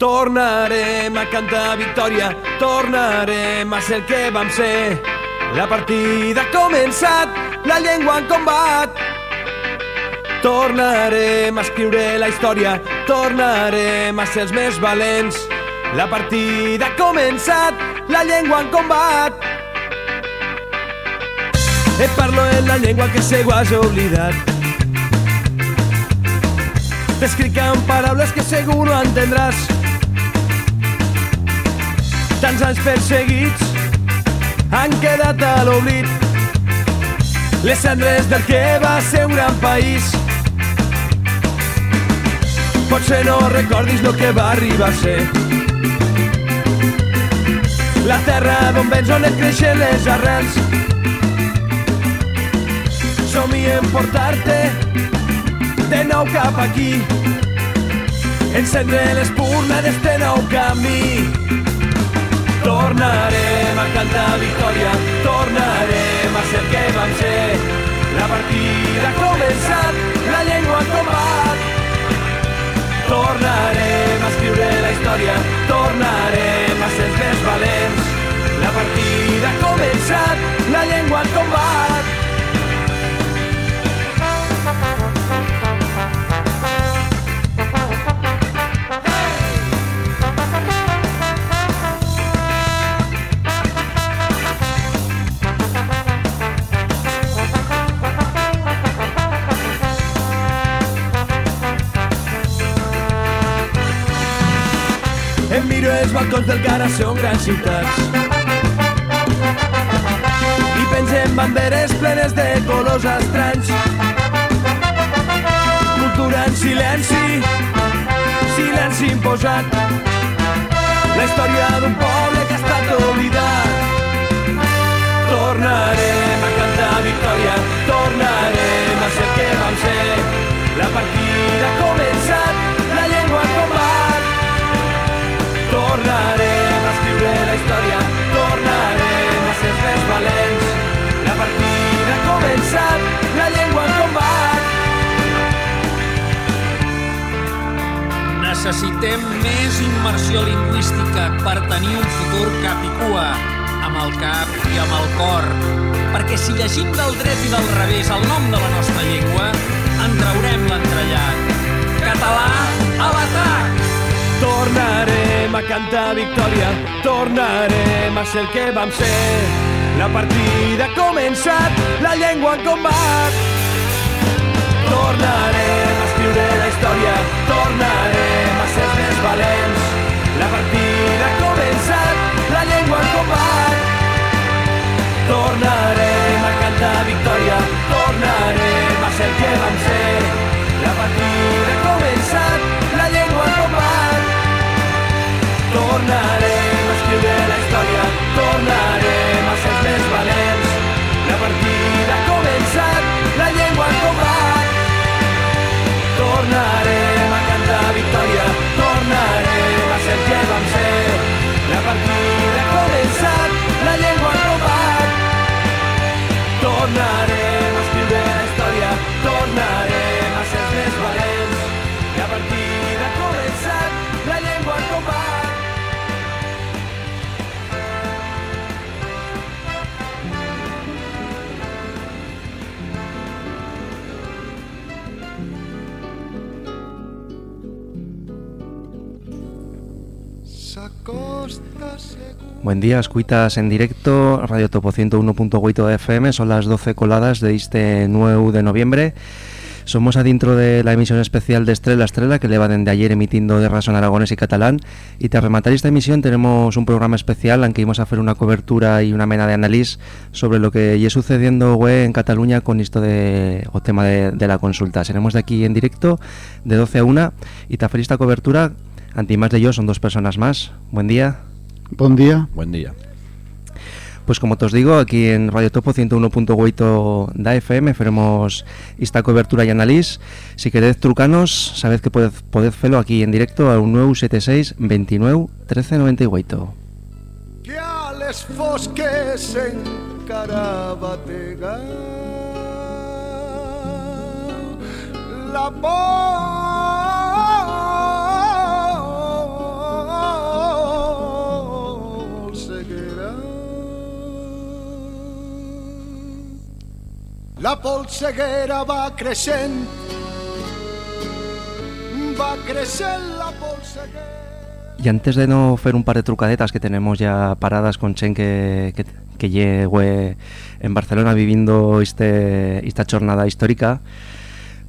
Tornarem a cantar victòria, tornarem a ser el que vam ser. La partida ha començat, la llengua en combat. Tornarem a escriure la història, tornarem a ser els més valents. La partida ha començat, la llengua en combat. Et parlo en la llengua que segur has oblidat. T'escric amb paraules que segur no entendràs. Tants anys perseguits han quedat a l'oblit. Les cendres del que va ser un gran país. Potser no recordis el que va arribar a ser. La terra d'on vens on et creixen les arrels. Somiem portar-te de nou cap aquí. Encendre l'espurna d'este nou camí. Tornarem a cantar victòria, tornarem a ser el que vam ser. La partida ha començat, la llengua en combat. Tornarem a escriure la història, tornarem a ser els més valents. La partida ha començat, la llengua en combat. Els balcons del Cara, són grans ciutats. I pengem banderes plenes de colors estranys. Cultura en silenci, silenci imposat. La història d'un poble que ha estat oblidat. Tornarem a cantar victòria, tornarem a ser que vam ser. La partida ha començat, Necessitem més immersió lingüística per tenir un futur cap i cua, amb el cap i amb el cor. Perquè si llegim del dret i del revés el nom de la nostra llengua, en traurem l'entrellat. Català a l'atac! Tornarem a cantar victòria, tornarem a ser el que vam ser. La partida ha començat, la llengua en combat. Tornarem a escriure la història, tornarem a ser més valents. La partida ha començat, la llengua en combat. Tornarem a cantar victòria, tornarem a ser que vam ser. La partida ha començat, la llengua en combat. Tornarem a escriure la història, tornarem a ser més valents. La partida ha començat, la llengua en combat. Victòria, tornarem a ser que vam ser. La partida ha començat, la llengua en combat. Tornarem a escriure la història, tornarem a ser més valents. Buen día, escuitas en directo, Radio Topo 101.8 FM, son las 12 coladas de este 9 de noviembre. Somos adentro de la emisión especial de Estrella Estrella que le va desde ayer emitiendo de razón aragones y catalán y tras rematar esta emisión tenemos un programa especial en que íbamos a hacer una cobertura y una mena de análisis sobre lo que y sucediendo güey, en Cataluña con esto de o tema de, de la consulta. Seremos de aquí en directo de 12 a 1 y hacer esta cobertura Anti más de yo son dos personas más. Buen día. Buen día. Buen día. Pues como te os digo, aquí en Radio Topo 101.8 da FM faremos esta cobertura y análisis. Si queréis trucanos, sabed que podéis podéis hacerlo aquí en directo al 976 29 13 98. que a les fosques encara batega la la polseguera va creixent, va la polseguera. Y antes de no hacer un par de trucadetas que tenemos ya paradas con Chen que, que, que llegue en Barcelona viviendo este, esta jornada histórica,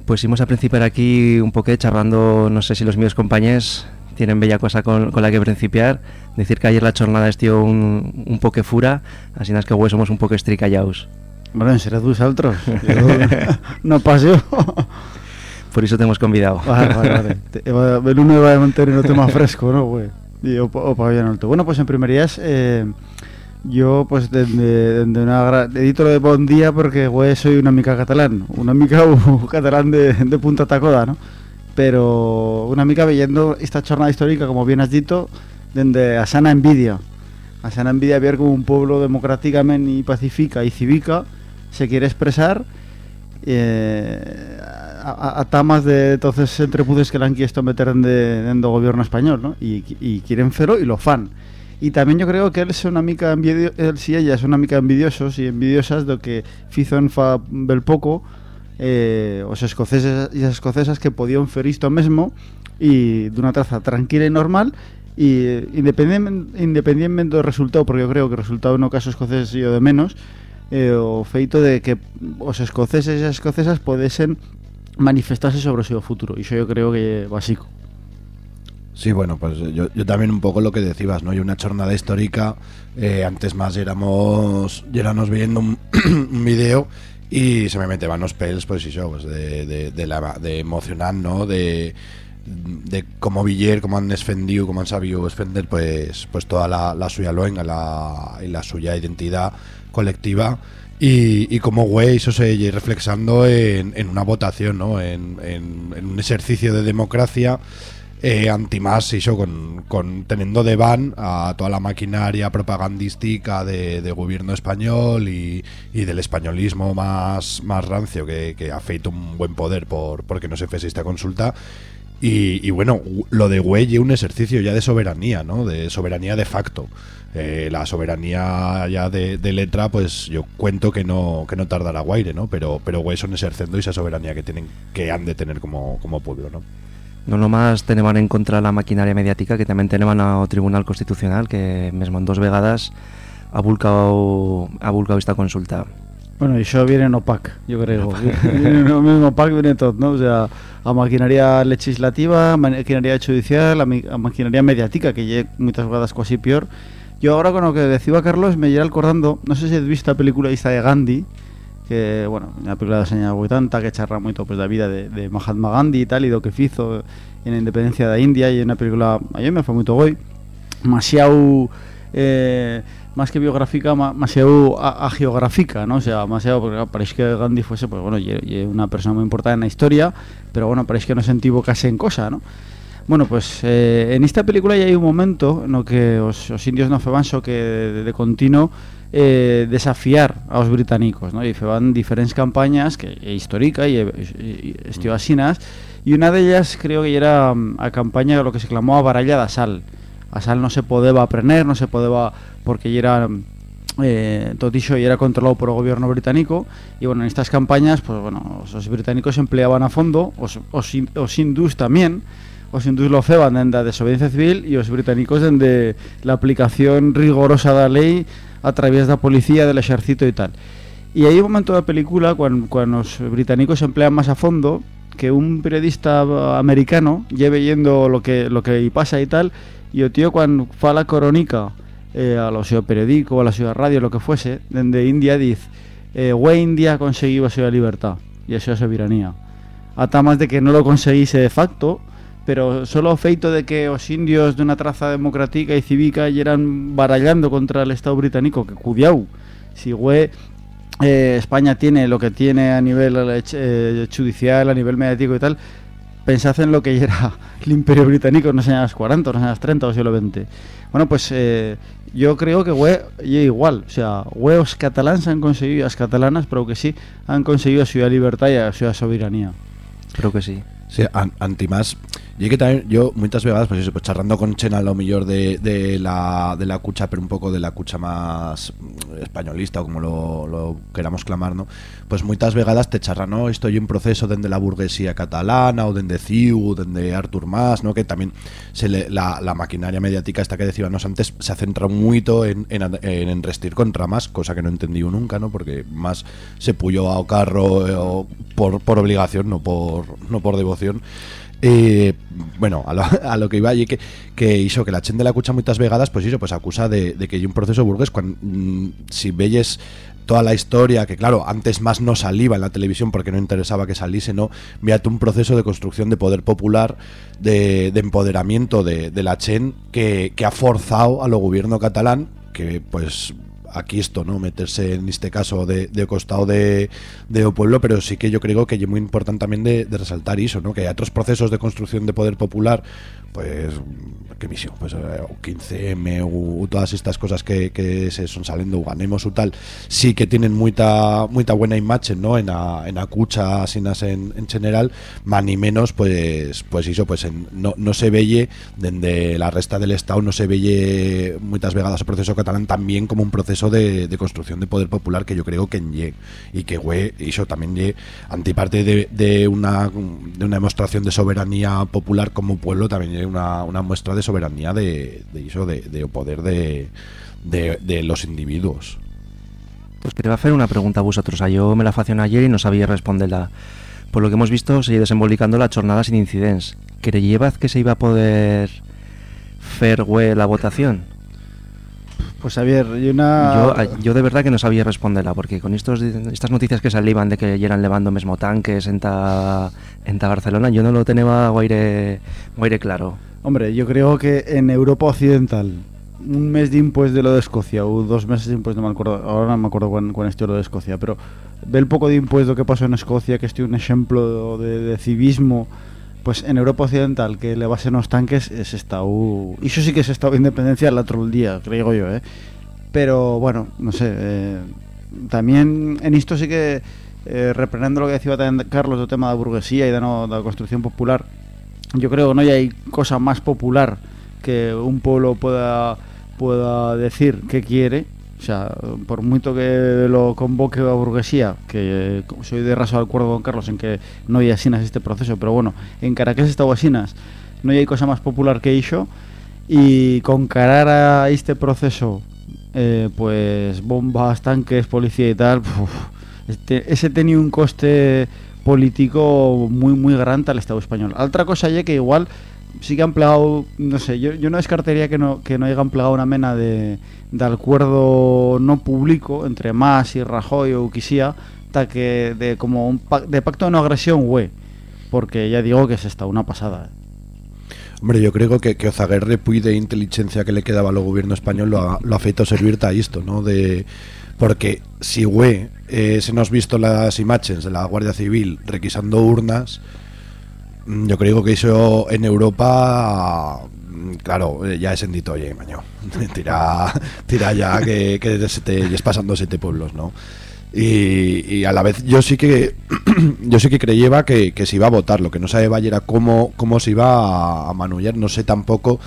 pues íbamos a principiar aquí un poco charlando, no sé si los míos compañeros tienen bella cosa con, la que principiar. Decir que ayer la jornada estuvo un, un poco fura, así es que güey somos un poco estricallaos. Bueno, seré vosotros. Yo no paseo. Por eso te hemos convidado. Vale, vale, vale. Te- Eva- El uno va a mantener el tema fresco, ¿no, güey? Y o, o pabellón alto. Bueno, pues en primerías, eh, yo, pues, desde de una gra- edito lo de bon día porque, güey, soy una mica catalán. Una mica uh, catalán de, de Punta Tacoda, ¿no? Pero una mica viendo esta jornada histórica, como bien has dicho, desde a sana envidia. A sana envidia ver como un pueblo democráticamente y pacífica y cívica se quiere expresar eh, a, a- tamas de entonces entrepudes que le han querido meter en de, en do gobierno español, ¿no? Y, y quieren cero y lo fan. Y también yo creo que él es una mica envidio, él si ella es una mica envidiosos y envidiosas de que fizo en fa bel poco eh, os escoceses y as escocesas que podían fer isto mesmo y de una traza tranquila y normal y independientemente, independientemente do resultado, porque yo creo que o resultado no caso escocés e o de menos, eh, o feito de que os escoceses e as escocesas podesen manifestarse sobre o seu futuro. Iso yo creo que é básico. Sí, bueno, pues yo, yo también un poco lo que decías, ¿no? Y una jornada histórica, eh, antes más éramos, éramos viendo un, un vídeo y se me meteban los pelos, pues eso, pues de, de emocionar, ¿no? De, de cómo Villar, cómo han defendido, cómo han sabido defender, pues, pues toda la, la suya luenga la, y la suya identidad colectiva. Y, y como güey, eso se reflexando en, en una votación, ¿no? En, en, en un ejercicio de democracia eh, antimás iso con, con teniendo de van a toda la maquinaria propagandística de, de gobierno español y, y del españolismo más, más rancio que, que ha feito un buen poder por porque no se fese esta consulta y, y bueno, lo de güey es un ejercicio ya de soberanía, ¿no? De soberanía de facto. Eh, la soberanía ya de, letra, pues yo cuento que no que no tardará guaire, ¿no? Pero pero güey son ejerciendo esa soberanía que tienen que han de tener como como pueblo, ¿no? No nomás teneban en contra la maquinaria mediática, que tamén teneban ao Tribunal Constitucional, que mesmo en dos vegadas ha vulcado, ha esta consulta. Bueno, iso viene en OPAC, yo creo. viene no mesmo OPAC viene todo, ¿no? O sea, a maquinaria legislativa, a maquinaria judicial, a, maquinaria mediática, que lle moitas vegadas casi peor. Yo ahora con lo que decía Carlos me lleva acordando, no sé si has visto la película esta de Gandhi, que, bueno, una película de años 80 que charra moito pues, da vida de, de Mahatma Gandhi e tal, e do que fizo en a independencia da India, e é unha película, a mí me foi moito goi, demasiado eh, más que biográfica, ma- demasiado a- agiográfica, ¿no? O sea, demasiado, porque parece que Gandhi fuese, pues bueno, una persona muy importante en la historia, pero bueno, parece que no se equivocase en cosa, ¿no? Bueno, pues eh, en esta película ya hay un momento en el que os, os indios no feban so que de, de continuo eh, desafiar aos británicos, ¿no? Y feban diferentes campañas que é histórica e, e, e estiu asinas ellas creo que era mm, a campaña lo que se clamó a baralla da sal. A sal no se podeba aprender, no se podeba porque ya era eh, iso ya era controlado por el gobierno británico y bueno, en estas campañas pues bueno, os, os británicos empleaban a fondo os, os, os hindús también os hindús lo feban dende a desobediencia civil y os británicos dende la aplicación rigorosa da ley a través da policía, del ejército y tal. Y hay un momento da película cuando, cuando os británicos emplean más a fondo que un periodista americano lleve yendo lo que lo que pasa y tal y o tío cuando fala coronica eh, a lo seu periódico, a la ciudad radio, lo que fuese, dende India dice eh, India ha conseguido a libertad y a súa soberanía. Ata más de que no lo conseguise de facto, pero solo feito de que os indios de una traza democrática y cívica eran barallando contra el Estado británico, que cudiau, si güey eh, España tiene lo que tiene a nivel eh, judicial, a nivel mediático y tal, pensad en lo que era el imperio británico en los años 40, en los años 30 o siglo XX. Bueno, pues yo creo que igual, o sea, güey, os catalans han conseguido, las catalanas, pero que sí, han conseguido a su libertad y a su soberanía. Creo que sí. Sí, an- antimás, Y que también yo muchas veces, pues eso, pues charrando con Chena lo mejor de, de la de la cucha, pero un poco de la cucha más españolista o como lo, queramos clamar, ¿no? Pues muchas vegadas te charran, ¿no? Estoy en proceso dende la burguesía catalana o dende CIU, dende Artur Mas, ¿no? Que también se le, la, la maquinaria mediática esta que decíamos antes se centra mucho en, en, en enrestir contra más, cosa que no entendí nunca, ¿no? Porque más se puyó a carro eh, por, por obligación, no por no por devoción. Eh, bueno, a lo, que iba y que, que hizo que la chen de la cucha muchas vegadas, pues hizo, pues acusa de, que hay un proceso burgués cuando mm, si veyes toda la historia, que claro, antes más no salía en la televisión porque no interesaba que saliese, ¿no? Véate un proceso de construcción de poder popular, de, de empoderamiento de, de la Chen, que, que ha forzado a lo gobierno catalán, que pues aquí esto, ¿no? Meterse en este caso de, de costado de, pueblo, pero sí que yo creo que es muy importante también de, de resaltar eso, ¿no? Que hay otros procesos de construcción de poder popular, pues, qué misión, pues, eh, o 15M, u, u todas estas cosas que, que se son saliendo, o ganemos o tal, sí que tienen mucha, mucha buena imagen, ¿no? En a, en a cucha, asinas en, en general, más ni menos, pues, pues eso, pues en, no, no se veye, desde la resta del Estado, no se veye muchas vegadas el proceso catalán también como un proceso de, de construcción de poder popular que yo creo que en ye, y que güey, eso también ye, antiparte de, de una de una demostración de soberanía popular como pueblo, también ye una, una muestra de soberanía de, de eso, de, de poder de, de, los individuos. Pues quería hacer una pregunta a vosotros. A yo me la facción ayer y no sabía responderla. Por lo que hemos visto, sigue desenvolvicando la jornada sin incidentes. ¿Creyebas que se iba a poder fer la votación? Pues Javier, y una... Yo, yo de verdad que no sabía responderla, porque con estos, estas noticias que salían de que eran levando mesmo tanques en ta, en ta Barcelona, yo no lo tenía guaire, guaire claro. Hombre, yo creo que en Europa Occidental un mes de impuesto de lo de Escocia o dos meses de impuesto, no me acuerdo, ahora no me acuerdo cuán, cuán estuvo lo de Escocia, pero ve el poco de impuesto que pasó en Escocia, que estoy un ejemplo de, de civismo, pues en Europa Occidental que le basen los tanques es estado... Eso sí que es estado de independencia otro día, creo yo, ¿eh? Pero bueno, no sé, eh, también en esto sí que, eh, lo que decía también Carlos del tema de la burguesía y de, no, de la construcción popular, yo creo que no hay cosa más popular que un pueblo pueda pueda decir que quiere o sea, por mucho que lo convoque a burguesía, que soy de raso de acuerdo con Carlos en que no hay asinas este proceso, pero bueno, en Caracas está asinas, no hay cosa más popular que eso, y con carar a este proceso, eh, pues bombas, tanques, policía y tal, este, ese tenía un coste político muy muy grande al Estado español. Otra cosa ya que igual sí que han plegado, no sé, yo, no descartaría que no, que no hayan plegado una mena de, de acuerdo no público entre Mas y Rajoy o Uquisía, ta que de como un de pacto de no agresión, güey. Porque ya digo que es esta una pasada. ¿eh? Hombre, yo creo que, que Ozaguerre pui de inteligencia que le quedaba al gobierno español lo ha, lo ha feito servir a esto, ¿no? De, porque si güey eh, se nos visto las imágenes de la Guardia Civil requisando urnas, yo creo que eso en Europa, claro, ya es endito, oye, maño, tira, ya que, que es pasando siete pueblos, ¿no? Y, y a la vez yo sí que yo sí que creyeva que, que se iba a votar. Lo que no sabía era cómo, cómo se iba a, a manullar. No sé tampoco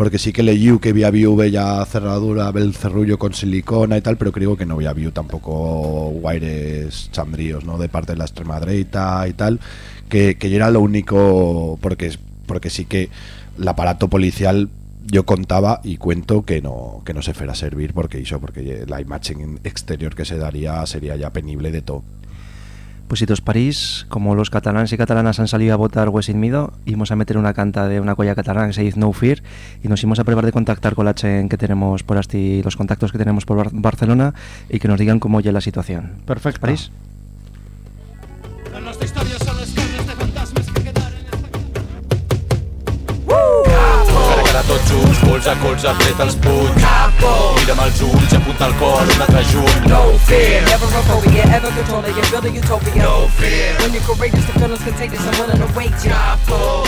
porque sí que leí que había habido bella cerradura el cerrullo con silicona y tal pero creo que no había habido tampoco guaires chambríos no de parte de la extrema derecha y tal que, que era lo único porque porque sí que el aparato policial yo contaba y cuento que no que no se fuera a servir porque hizo porque la imagen exterior que se daría sería ya penible de todo Pues si tos París, como los catalanes y catalanas han salido a votar güey sin miedo, íbamos a meter una canta de una colla catalana que se dice No Fear y nos íbamos a probar de contactar con la chen que tenemos por asti, los contactos que tenemos por Bar- Barcelona y que nos digan cómo ya la situación. Perfecto. París. Colze a colze, apreta els punys Capo! Mira'm els ulls, apunta el cor, un altre junt No fear, Never a phobia, ever controlling, you build a utopia. no fear When you're courageous, the feeling's contagious, I'm willing to ya. Capo!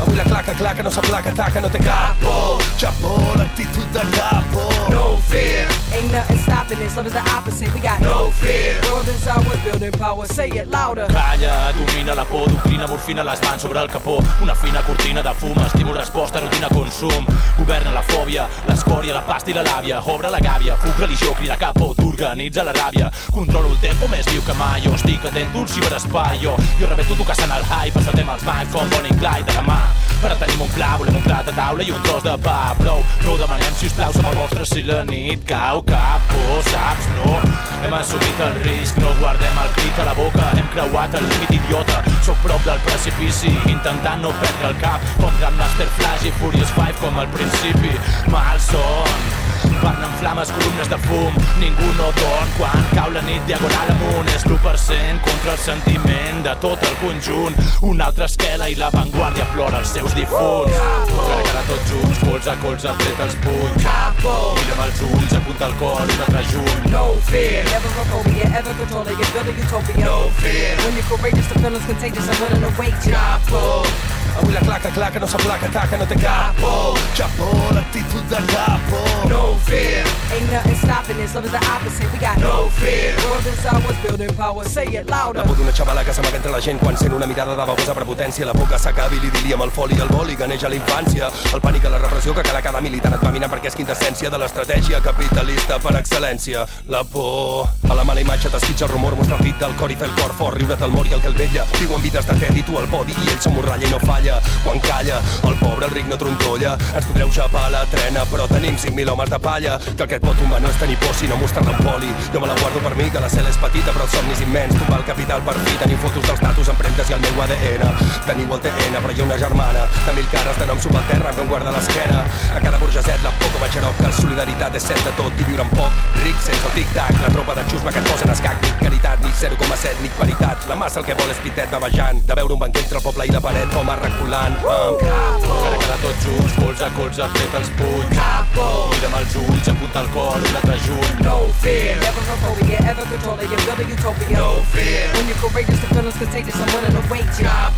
Avui la claca, claca, no s'aplaca, taca, no té capo Chapo, l'actitud de capo No fear, Ain't nothing stopping this. Love is the opposite. We got no fear. World is ours, building power. Say it louder. Calla, domina la por, doctrina, morfina les mans sobre el capó. Una fina cortina de fum, estímul, resposta, rutina, consum. Governa la fòbia, l'escòria, la pasta i la làbia. Obre la gàbia, fuc, religió, crida capo, t'organitza la ràbia. Controlo el tempo més viu que mai, jo estic atent d'un ciberespai. Jo, jo rebeto tu caçant el hype, passatem els mics com Bonnie Clyde de la mà. Però tenim un pla, volem un plat de taula i un tros de pa. Prou, prou demanem, sisplau, som el vostre si la nit cau cap por, saps? No, hem assumit el risc, no guardem el crit a la boca, hem creuat el límit idiota. Soc prop del precipici, intentant no perdre el cap, com Grandmaster Flash i Furious 5 com al principi. Parlen flames, columnes de fum, ningú no dorm quan cau la nit diagonal amunt. És l'1% contra el sentiment de tot el conjunt. Una altra esquela i l'avantguàrdia plora els seus difunts. Cara a cara tots junts, colze a colze, tret els punys. Mira'm els ulls, apunta el cor, un altre junt. No fear. Never a phobia, ever controlling your building utopia. No fear. When you're courageous, the feeling's contagious. I'm willing to wait ya. Avui la claca, claca, no s'aplaca, taca, no té capo. Chapo, l'actitud de capo. Ain't nothing stopping this. Love is the opposite. We got no fear. World is ours, building power. Say it louder. La por d'una xavala que s'amaga entre la gent quan sent una mirada de babosa prepotència. La por que s'acabi l'idili amb el foli i el boli que neix a la infància. El pànic a la repressió que cada cada militant et va minant perquè és quintessència de l'estratègia capitalista per excel·lència. La por a la mala imatge t'esquitxa el rumor, mostra hit del cor i fer el cor fort, riure't el mor i el que el vetlla. Viuen vides de tet i tu el podi i ell s'emborralla i no falla. Quan calla, el pobre el ric no trontolla. Ens podreu xapar la trena, però tenim 5.000 homes de palla. Que el que pot tombar no és tenir por, sinó mostrar-la en poli. Jo me la guardo per mi, que la cel és petita, però el somni és immens. Tombar el capital per fi, tenim fotos dels tatus, empremtes i el meu ADN. Teniu el TN, però hi ha una germana de mil cares de nom subalterra que em guarda l'esquena. A cada burgeset la por com a xarop, que la solidaritat és set de tot i viure en poc. Ric sense el tic-tac, la tropa de xusma que et posen escac, ni caritat, ni 0,7, ni paritat. La massa el que vol és pitet bavejant, de veure un banquet entre el poble i la paret, com a reculant. Um, cara a cara tots junts, colze a colze, tret els punys. Mira'm els ulls, apunta el un altre junt. No fear. Never a phobia, ever controlling your building utopia. No fear. When you're courageous, the feeling's contagious. I'm willing to wait ya.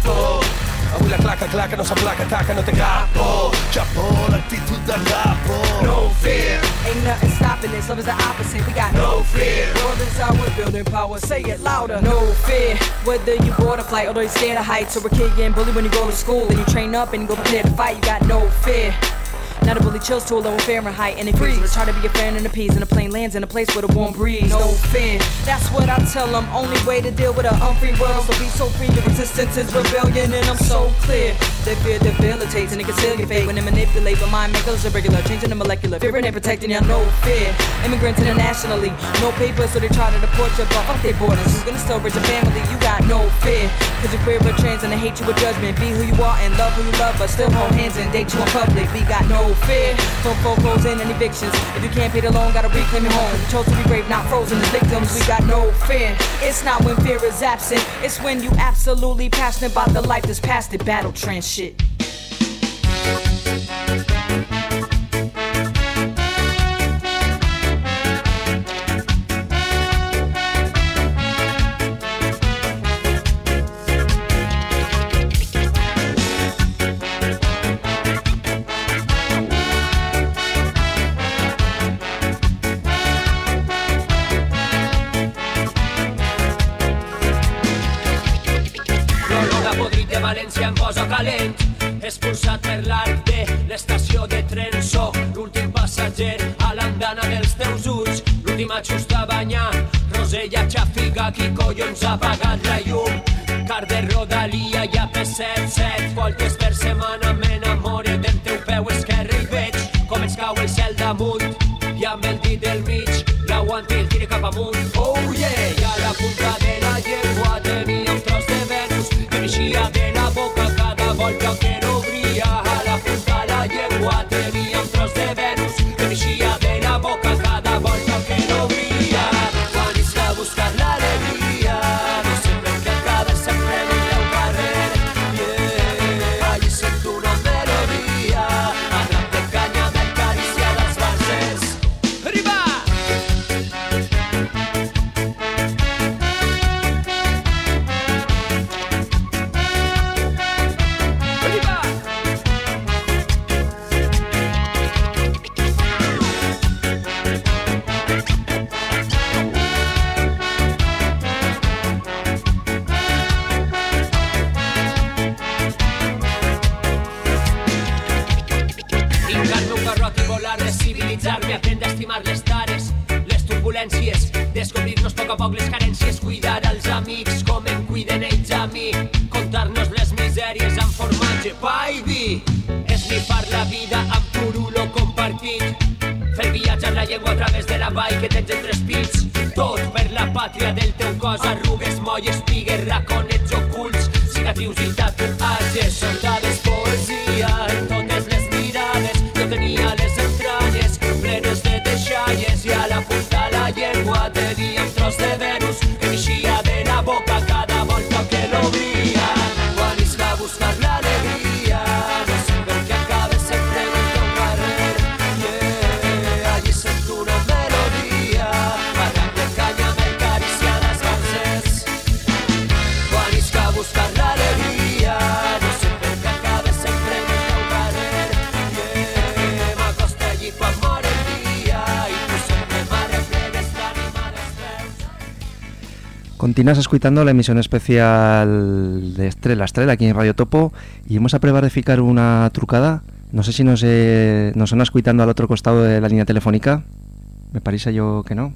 Avui la claca, claca, no s'aplaca, taca, no té capo. Chapo, l'actitud de capo. No fear. Ain't nothing stopping this. Love is the opposite. We got No fear. World is ours, building power. Say it louder. No fear. Whether you board a flight, although you're scared of heights, or a kid getting bullied when you go to school, and you train up and you go prepare to fight, you got no fear. Not a bully chills to a lower Fahrenheit and they freeze. Let's try to be a fan and appease. And a plane lands in a place with a warm breeze. No fear. That's what I tell them. Only way to deal with a unfree world. So be so free. The resistance is rebellion, and I'm so clear. They fear debilitates and they conceal your fate when they manipulate. But mind makers irregular, changing the molecular. Fearing and protecting you, no fear. Immigrants internationally, no papers, so they try to deport you. But fuck their borders. Who's gonna still raise your family? You got no fear. Cause you're queer but trans and they hate you with judgment. Be who you are and love who you love, but still hold hands and date you in public. We got no fear. From foreclosures and evictions. If you can't pay the loan, gotta reclaim your home. We chose to be brave, not frozen as victims. We got no fear. It's not when fear is absent. It's when you absolutely passionate about the life that's past the battle trans shit. Continúas escuchando la emisión especial de Estrella Estrella aquí en Radio Topo y vamos a probar de ficar una trucada. No sé si nos, eh, nos son escuchando al otro costado de la línea telefónica. Me parece yo que no.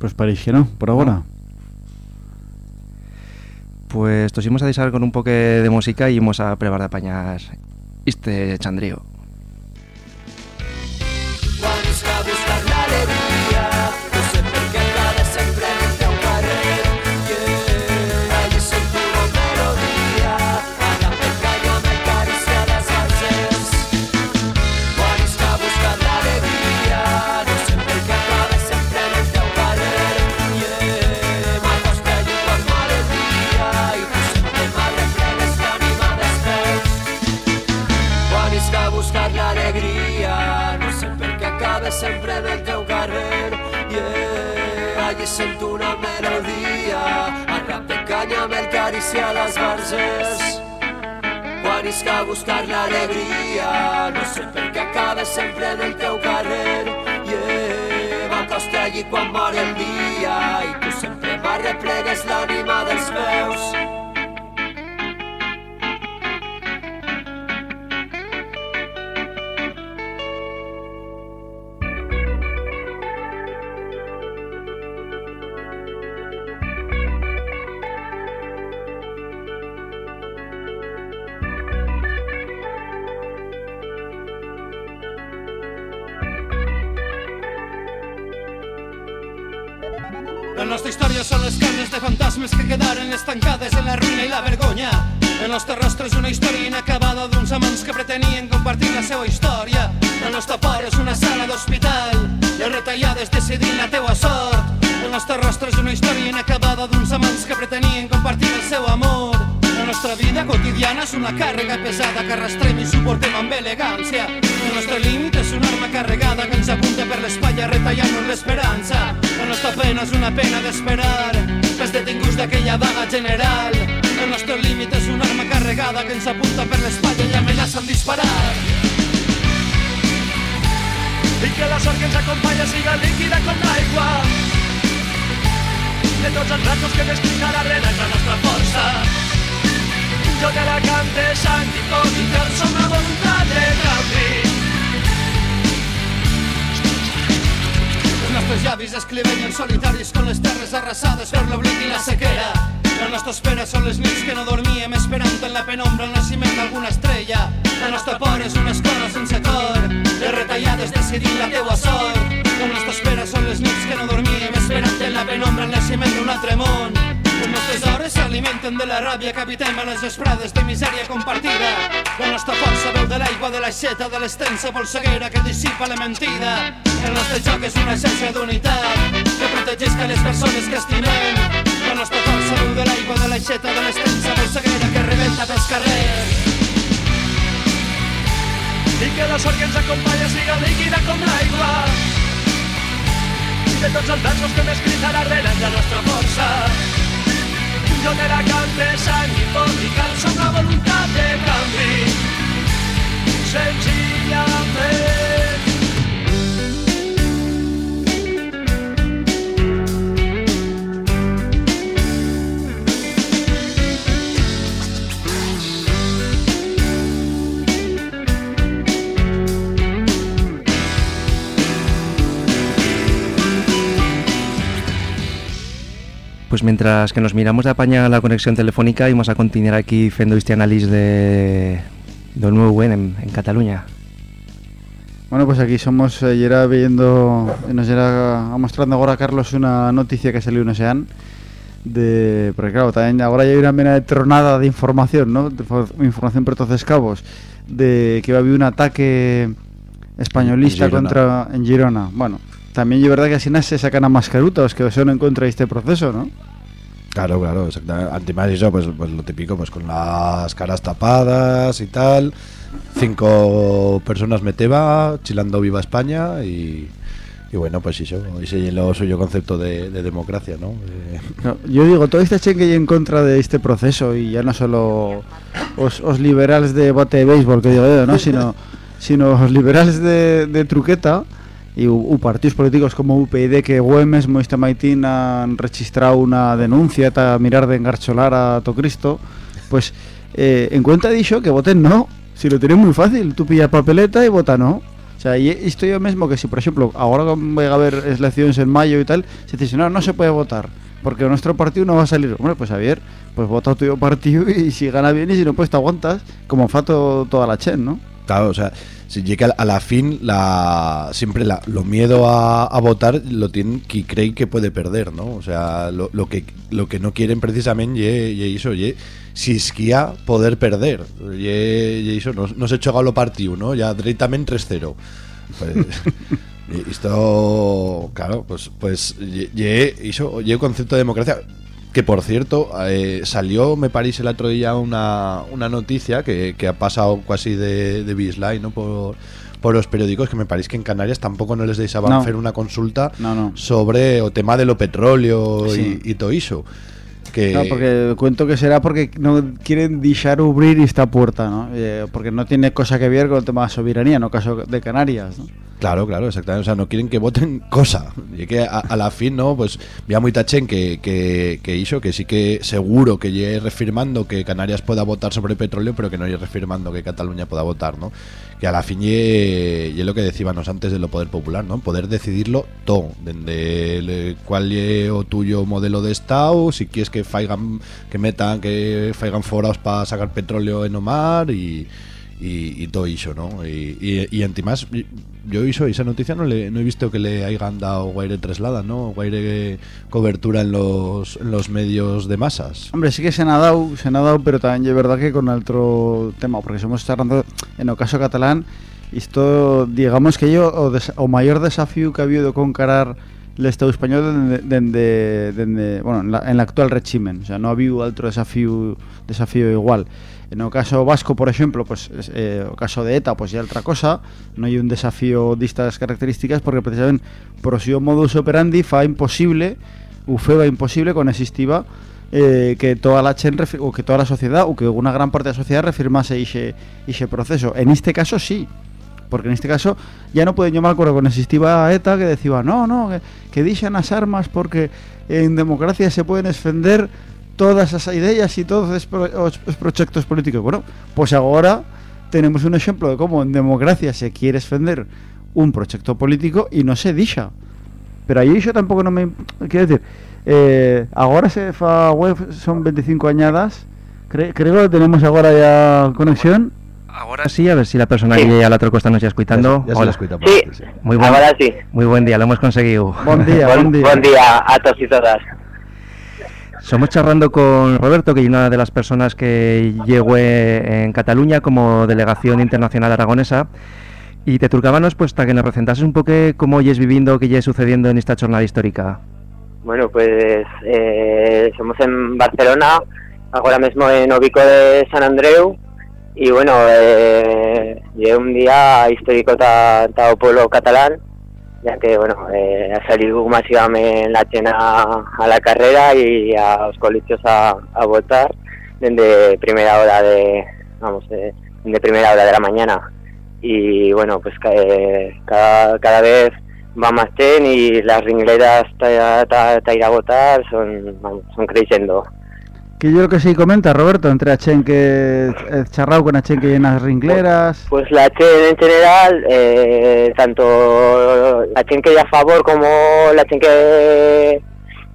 Pues parece que no, por ahora. Pues tosimos a disar con un poco de música y vamos a probar de apañar este chandrío. Sento una melodia, el rap de canya me caricia les barzes. Quan isca a buscar l'alegria, no sé per què acaba sempre en el teu carrer. Yeah, m'acosta allí quan mor el dia i tu sempre m'arreplegues l'ànima dels meus. Història són les carnes de fantasmes que quedaren estancades en la ruïna i la vergonya. El nostre rostre és una història inacabada d'uns amants que pretenien compartir la seva història. El nostre por és una sala d'hospital, les retallades decidint la teua sort. El nostre rostre és una història inacabada vida quotidiana és una càrrega pesada que arrastrem i suportem amb elegància. El nostre límit és una arma carregada que ens apunta per l'espatlla retallant-nos l'esperança. La nostra pena és una pena d'esperar pels detinguts d'aquella vaga general. El nostre límit és una arma carregada que ens apunta per l'espatlla i amenaça amb disparar. i que la sort que ens acompanya siga líquida com l'aigua. De tots els ratos que rena és la nostra força. Jo te la cante sang i tot i que som la voluntat de canvi. Els nostres llavis escrivenen solitaris con les terres arrasades per l'oblit i la sequera. La nostra espera són les nits que no dormíem esperant en la penombra el naixement d'alguna estrella. La nostra por és una escola sense cor, les retallades decidint la teua sort. La nostra espera són les nits que no dormíem esperant en la penombra el naixement d'un altre món. Les nostres hores s'alimenten de la ràbia que habitem a les vesprades de misèria compartida. La nostra força veu de l'aigua, de l'aixeta, de l'extensa polseguera que dissipa la mentida. El nostre joc és una xarxa d'unitat que protegeix que les persones que estimem. La nostra força veu de l'aigua, de l'aixeta, de l'extensa polseguera que rebenta pels carrers. I que la sort que ens acompanya siga líquida com l'aigua. De tots els versos que hem escrit a darrere és la nostra força. Jo n'era campesà ni polític, som la voluntat de cambi Senzillament. Pues mientras que nos miramos de apaña la conexión telefónica, íbamos a continuar aquí haciendo este análisis de del nuevo buen en, en Cataluña. Bueno, pues aquí somos, eh, era viendo, nos era mostrando ahora Carlos una noticia que salió en Ocean, de, porque claro, también ahora ya hay una mena de tronada de información, ¿no? De fo- información por todos cabos, de que va a haber un ataque españolista En contra en Girona. Bueno, también es verdad que así se sacan a mascarutas que son en contra de este proceso, ¿no? Claro, claro. Antimás y eso, pues, pues lo típico, pues con las caras tapadas y tal. Cinco personas meteba, chilando viva España y, y bueno, pues eso, ese es lo suyo concepto de, de democracia, ¿no? Eh, No, yo digo, todo este chen que en contra de este proceso y ya no solo os, os liberales de bote de béisbol, que digo yo, ¿no? sino, sino os liberales de, de truqueta u, u partidos políticos como UPyD que Güemes, Moista Maitín han registrado una denuncia para mirar de engarcholar a Tocristo, pues eh, en cuenta dicho que voten no, si lo tienen muy fácil, tú pillas papeleta y vota no. O sea, y esto yo mismo que si, por ejemplo, ahora va a haber elecciones en mayo y tal, se dice, no, no se puede votar, porque nuestro partido no va a salir. Hombre, pues Javier, pues vota tu partido y si gana bien y si no, pues te aguantas, como fato toda la chen, ¿no? Claro, o sea, si llega a la fin, la siempre la, lo miedo a, a votar lo tienen que creen que puede perder, ¿no? O sea, lo, lo que lo que no quieren precisamente ye, ye eso, ye, si esquía poder perder. Ye, ye eso, no, no se echó lo partido, ¿no? Ya directamente 3-0. Pues, y esto, claro, pues, pues ye, eso, ye concepto de democracia que por cierto, eh, salió, me parece el otro día una, una noticia que, que ha pasado casi de, de Bislay, ¿no? Por, por los periódicos, que me parece que en Canarias tampoco no les dejaban No. hacer una consulta No, no. sobre o tema de lo petróleo Sí. y, y todo eso. Que, No, porque cuento que será porque no quieren dejar abrir esta puerta, ¿no? Eh, porque no tiene cosa que ver con el tema de soberanía, no caso de Canarias, ¿no? Claro, claro, exactamente. O sea, no quieren que voten cosa. Y que a, a la fin, ¿no? Pues había muy tachen que, que, que hizo, que sí que seguro que llegue refirmando que Canarias pueda votar sobre petróleo, pero que no llegue refirmando que Cataluña pueda votar, ¿no? Que a la fin y lo que decíamos antes de lo poder popular, ¿no? Poder decidirlo todo, desde el- cuál ye o tuyo modelo de Estado, si quieres que faigan, que metan, que faigan foros para sacar petróleo en o mar y y, y todo eso, ¿no? Y, y, y antimás, yo hizo esa noticia no le no he visto que le hayan dado guaire traslada, ¿no? Guaire cobertura en los, en los medios de masas. Hombre, sí que se han dado, se han dado, pero también es verdad que con otro tema, porque somos hablando en el caso catalán, esto, digamos que yo, o, des- o desafío que ha habido con encarar el Estado español dende, bueno, en, la, en el actual régimen, o sea, no ha habido otro desafío desafío igual. En el caso vasco, por ejemplo, pues es, eh, o caso de ETA, pues ya otra cosa, no hay un desafío de estas características porque precisamente por su modus operandi fa imposible, u feba imposible con existiva eh, que toda la chen o que toda sociedad o que una gran parte de la sociedad refirmase ese, ese proceso. En este caso sí, porque en este caso ya no pueden me acuerdo con existiva ETA que decía no, no, que, que las armas porque en democracia se pueden defender todas esas ideas y todos los pro- os- os proyectos políticos. Bueno, pues ahora tenemos un ejemplo de cómo en democracia se quiere defender un proyecto político y no se dixa. Pero ahí yo tampoco no me... Quiero decir, eh, ahora se fa web, son 25 añadas. Cre- creo que tenemos ahora ya conexión. Ahora sí, a ver si la persona que llega a la otra costa nos está escuchando. Ya se Hola. la escuita Sí. sí. Muy buen, Ahora sí. muy buen día, lo hemos conseguido. Buen día, Buen, buen día. buen día a todos y todas. Somos charlando con Roberto, que es una de las personas que llegó en Cataluña como delegación internacional aragonesa. Y te turcábamos pues para que nos presentases un poco cómo oyes viviendo, qué es sucediendo en esta jornada histórica. Bueno, pues eh, somos en Barcelona, ahora mismo en Obico de San Andreu, y bueno, eh, es un día histórico para el pueblo catalán, ya que bueno, eh, salido masivamente la chena a la carrera y a los colegios a, a votar desde primera hora de, vamos, de, de primera hora de la mañana. Y bueno, pues eh, cada, cada vez va más ten y las ringleras para ir a votar son, vamos, son creciendo. Que yo lo que sí comenta, Roberto, entre Achen que eh, charrao con Achen que llenas ringleras. Pues la Chen en general, eh, tanto la Chen que ya a favor como la Chen que,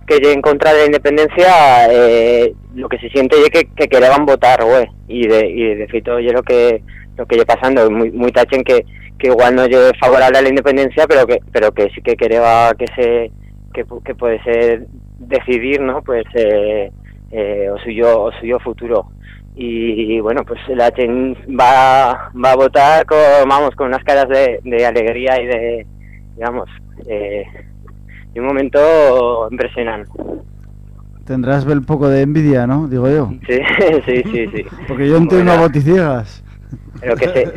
en contra de la independencia eh, lo que se siente es que, que querían votar güey y de, y de feito yo lo que lo que lle pasando muy, muy tachen que, que igual no es favorable a la independencia pero que pero que sí que quería que se que, que puede ser decidir no pues eh, eh, o suyo o suyo futuro y, bueno pues la Chen va va a votar con vamos con unas caras de, de alegría y de digamos eh, y un momento impresionante Tendrás un poco de envidia, ¿no? Digo yo. sí sí sí sí Porque yo entiendo Bueno, a boticiegas. pero que se,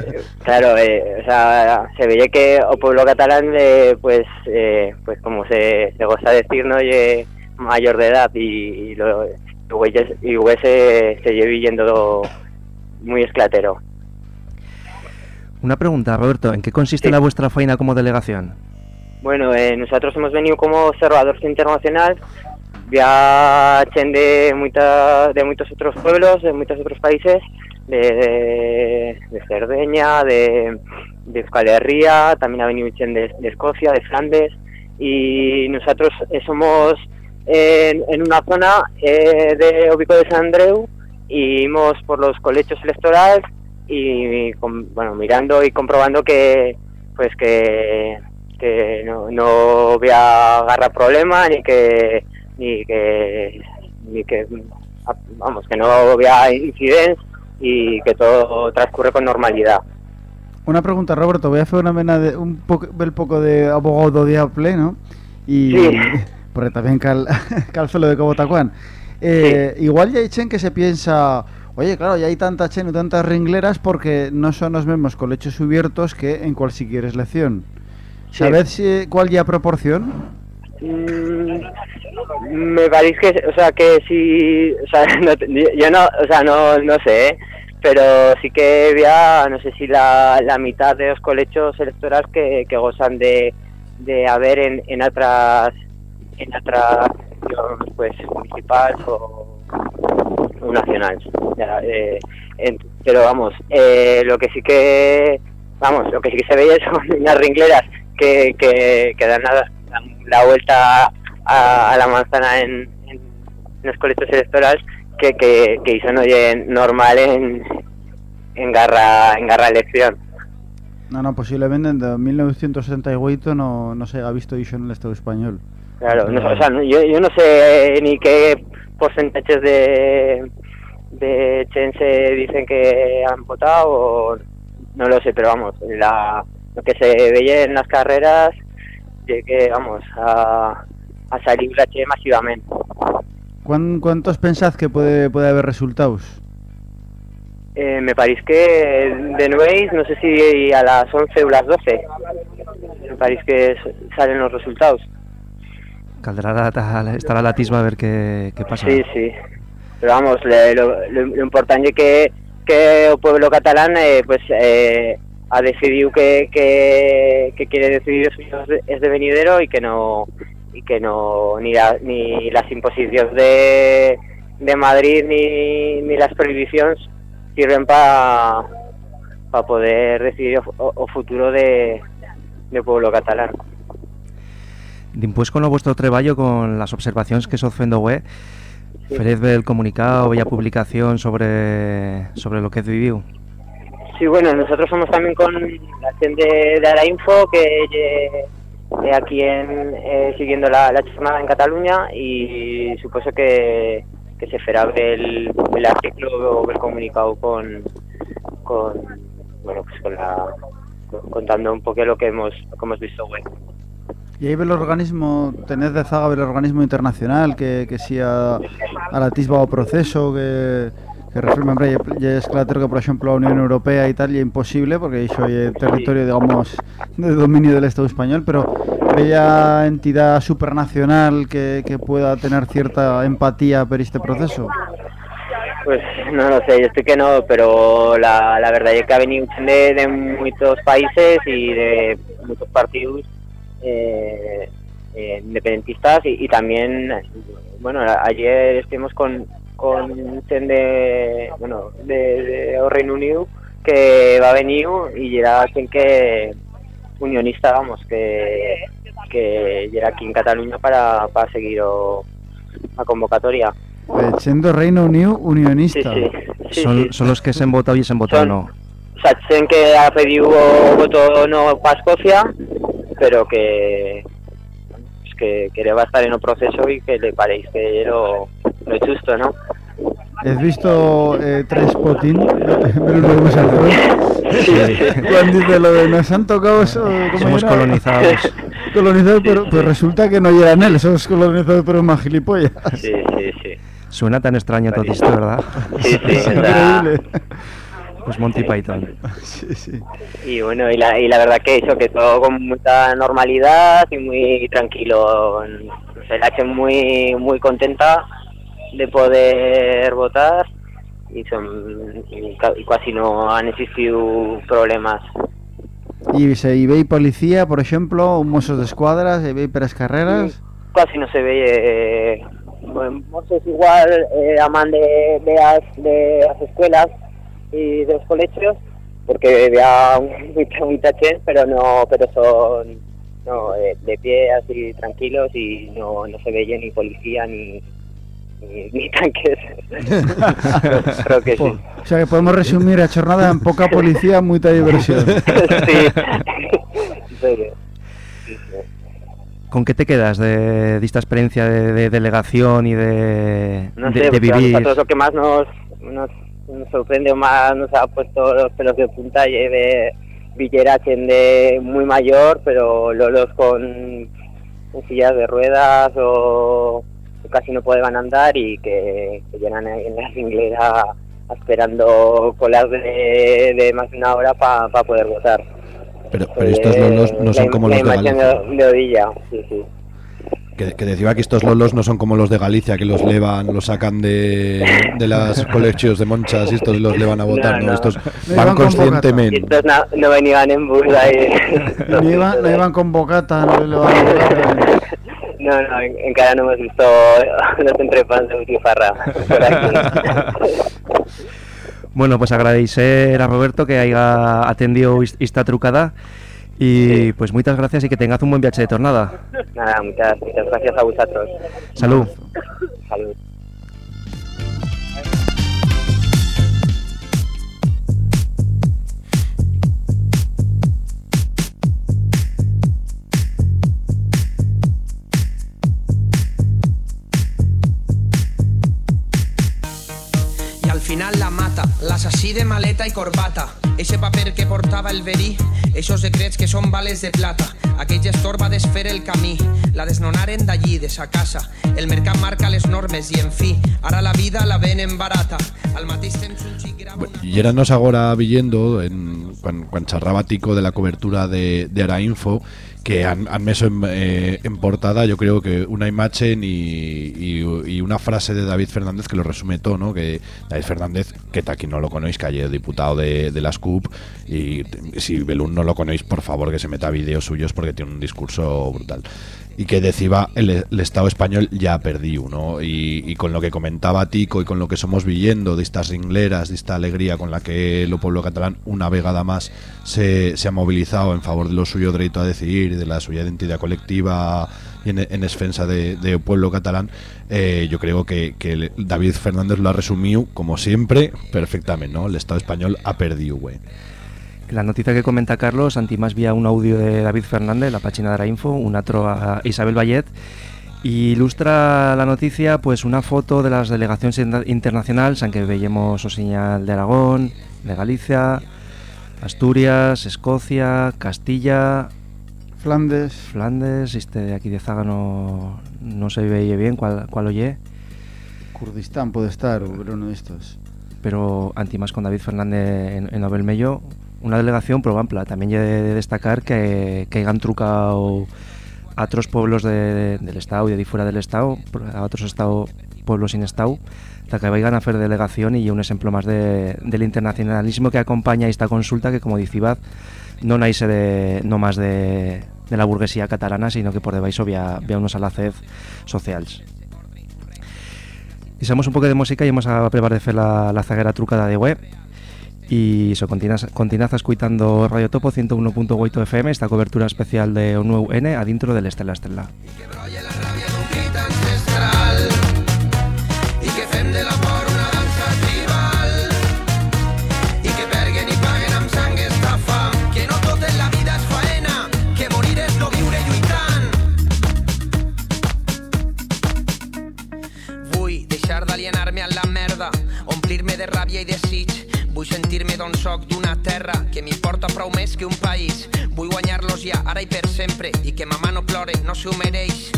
claro eh, o sea se veía que o pueblo catalán eh, pues eh, pues como se, se goza decir no Ye mayor de edad y, y lo y güey se, lleve yendo muy esclatero Una pregunta, Roberto, ¿en qué consiste Sí. la vuestra faena como delegación? Bueno, eh, nosotros hemos venido como observadores internacional, ya de muita, de muchos otros pueblos, de muchos otros países, de, de, de Cerdeña, de, de Euskal Herria, también ha venido de, de Escocia, de Flandes, y nosotros eh, somos en, en una zona eh, de Obico de San Andreu y íbamos por los colegios electorales y con- bueno mirando y comprobando que pues que que no, no voy a agarrar problema ni que ni que ni que vamos que no voy a incidentes y que todo transcurre con normalidad Una pregunta, Roberto. Voy a hacer una mena de un poco, el poco de abogado diable, ¿no? Y Sí. porque también cal, cal fe lo de Cobotacuán. Eh, Igual ya hay chen que se piensa, oye, claro, ya hay tanta chen y tantas ringleras porque no son los mismos colegios abiertos que en cualquier elección. Sí. ¿Sabes si, cuál ya proporción? Mm, me parece que, o sea, que sí, o sea, no yo no, o sea, no, no sé, ¿eh? pero sí que había, no sé si la, la mitad de los colegios electorales que, que gozan de, de haber en, en otras, en elecciones, pues, municipales o, o nacionales. Ya, eh, pero vamos, eh, lo que sí que, vamos, lo que sí que se veía son unas ringleras que, que, dan la, vuelta a, la manzana en, los colegios electorales que, que, que hizo normal en, en garra en garra elección. No, no, posiblemente en 1978 no, no se ha visto eso en el Estado español. Claro, no, o sea, yo, yo no sé ni qué porcentajes de de Chense dicen que han votado, o no lo sé, pero vamos, la, lo que se veía en las carreras, de que vamos a, a salir la Che masivamente. ¿Cuán- ¿Cuántos pensad que puede, puede haber resultados? Eh, me parece que de nuevo, no sé si a las 11 o las 12, me parece que salen los resultados. Caldrá estará la tisba a ver qué, qué pasa. Sí, sí. Pero vamos, lo, lo- lo importante es que, que el pueblo catalán eh, pues eh, ha decidido que, que, quiere decidir es de venidero y que no y que no ni, la- ni las imposiciones de, de Madrid ni, ni las prohibiciones sirven para poder decidir o, o futuro de, del pueblo catalán. Dimpués con lo vuestro treballo, con las observaciones que sos fendo web, Sí. Ferez el comunicado, bella publicación sobre, sobre lo que vivido. Sí, bueno, nosotros somos también con la gente de, de la Info que eh, aquí en, eh, siguiendo la, la en Cataluña y supuesto que, que se fará el, el artículo o el comunicado con, con bueno pues con la con- contando un poco lo que hemos lo que hemos visto güey. Y ahí ve el organismo, tened de zaga el organismo internacional que, que si a, a la tisba o proceso que, que es claro que por ejemplo la Unión Europea y tal ya imposible porque eso es territorio digamos de dominio del Estado español, pero bella entidad supranacional que, que pueda tener cierta empatía por este proceso. Pues no lo sé, yo estoy que no, pero la, la verdad es que ha venido de, de muchos países y de muchos partidos eh, eh, independentistas y, y también, bueno, ayer estuvimos con, con de, bueno, de, de Reino Unido que va a venir y era quien que unionista, vamos, que, que llega aquí en Cataluña para, para seguir o, a convocatoria. Eh, siendo Reino Unido unionista. Sí, sí. sí, son, los que se han votado y se han votado Son- no. Sachen que ha pedido voto no para Escocia, pero que pues que, que va a estar en un proceso y que le parece que es lo, lo justo, ¿no? ¿Has visto eh, tres potín? Cuando dice lo de nos han tocado eso, ¿cómo Somos era? colonizados. colonizados, pero, pero resulta que no eran él, somos colonizados, pero más gilipollas. Sí, sí, sí. Suena tan extraño todo esto, ¿verdad? Sí, sí, Es increíble. Pues Monty Python. Sí, sí. Y bueno, y la, y la verdad que eso, que todo con mucha normalidad y muy tranquilo. Se la hacen muy, muy contenta de poder votar y, son, y, ca- y casi no han existido problemas. Y se y veis policía, por ejemplo, un mozo de escuadras, y veis peras carreras. Casi no se ve. Eh, bueno, Mossos igual eh, aman de, de, las, de las escuelas y de los colegios porque vea mucha, mucha gente, pero no, pero son no, de pie así tranquilos y no, no se ve ni policía ni, ni, ni tanques. Creo que sí. O sea que podemos resumir a jornada en poca policía, mucha diversión. sí. ¿Con qué te quedas de, de esta experiencia de, de delegación y de, No de- sé, de porque a vivir? nosotros lo que más nos, nos, nos sorprende más nos ha puesto los pelos de punta y de Villerachen de muy mayor, pero Lolos con, sillas de ruedas o casi no pueden andar y que, que llenan ahí en la inglesa esperando colas de, de más de una hora para poder votar. Pero, pero estos lolos no son como la los de Galicia. de, de Odilla, sí, sí. Que, que decía que estos lolos no son como los de Galicia, que los levan, los sacan de, de las colegios de monchas y estos los levan a votar, No, ¿no? no. Estos No van conscientemente. estos no, no venían en bus ahí. No iban, no iban con bocata, no. No, no, en, en cara no hemos visto los entrepans de Butifarra. Bueno, pues agradecer a Roberto que haya atendido esta trucada y pues muchas gracias y que tengas un buen viaje de tornada. Nada, muchas, muchas gracias a vosotros. Salud. Salud. Final la mata, l'assassí de maleta i corbata. Eixe paper que portava el verí, eixos secrets que són bales de plata. Aquell gestor va desfer el camí, la desnonaren d'allí, de sa casa. El mercat marca les normes i, en fi, ara la vida la venen barata. Al mateix temps un xic grava una... Y éramos ahora viendo en, Tico de la cobertura de, de Arainfo que han, han meso en, eh, en portada yo creo que una imagen y, y, y una frase de David Fernández que lo resume todo, ¿no? Que David Fernández, que aquí no lo conocéis, que ayer diputado de, de las CUP y si Belún no lo conocéis, por favor que se meta vídeos suyos porque tiene un discurso brutal. Y que decía el, Estado español ya perdió, ¿no? Y, y con lo que comentaba Tico y con lo que somos viviendo de estas ringleras, de esta alegría con la que el pueblo catalán una vegada más se, ha movilizado en favor de lo suyo derecho a decidir de la suya identidad colectiva y en, en defensa de, pueblo catalán, eh, yo creo que, que David Fernández lo ha resumido, como siempre, perfectamente, ¿no? El Estado español ha perdido, güey. La noticia que comenta Carlos, Antimás vía un audio de David Fernández, la página de la Info, un a Isabel Vallet, y ilustra la noticia pues una foto de las delegaciones in- internacionales en que veíamos o señal de Aragón, de Galicia, Asturias, Escocia, Castilla, Flandes. Flandes, este de aquí de Zaga no, no se veía bien cuál, cuál oye, Kurdistán puede estar, o uno de estos. pero Antimás con David Fernández en, en Abelmello, una delegación pero ampla. También he de destacar que, que hayan trucado a otros pueblos de- del Estado y de fuera del Estado, a otros estado, pueblos sin Estado, hasta que vayan a hacer delegación y un ejemplo más de- del internacionalismo que acompaña esta consulta que, como dice Ibaz, no nace de, no más de, de la burguesía catalana, sino que por debaixo vía unos alacez sociales. Pisamos un poco de música y vamos a preparar de hacer la, la zaguera trucada de web. Y eso, continuas, continuas escuchando Radio Topo 101.8 FM, esta cobertura especial de un nuevo N adentro del Estela Estela. D'on soc, d'una terra que m'importa prou més que un país. Vull guanyar-los ja, ara i per sempre, i que mama no plore, no s'ho mereix.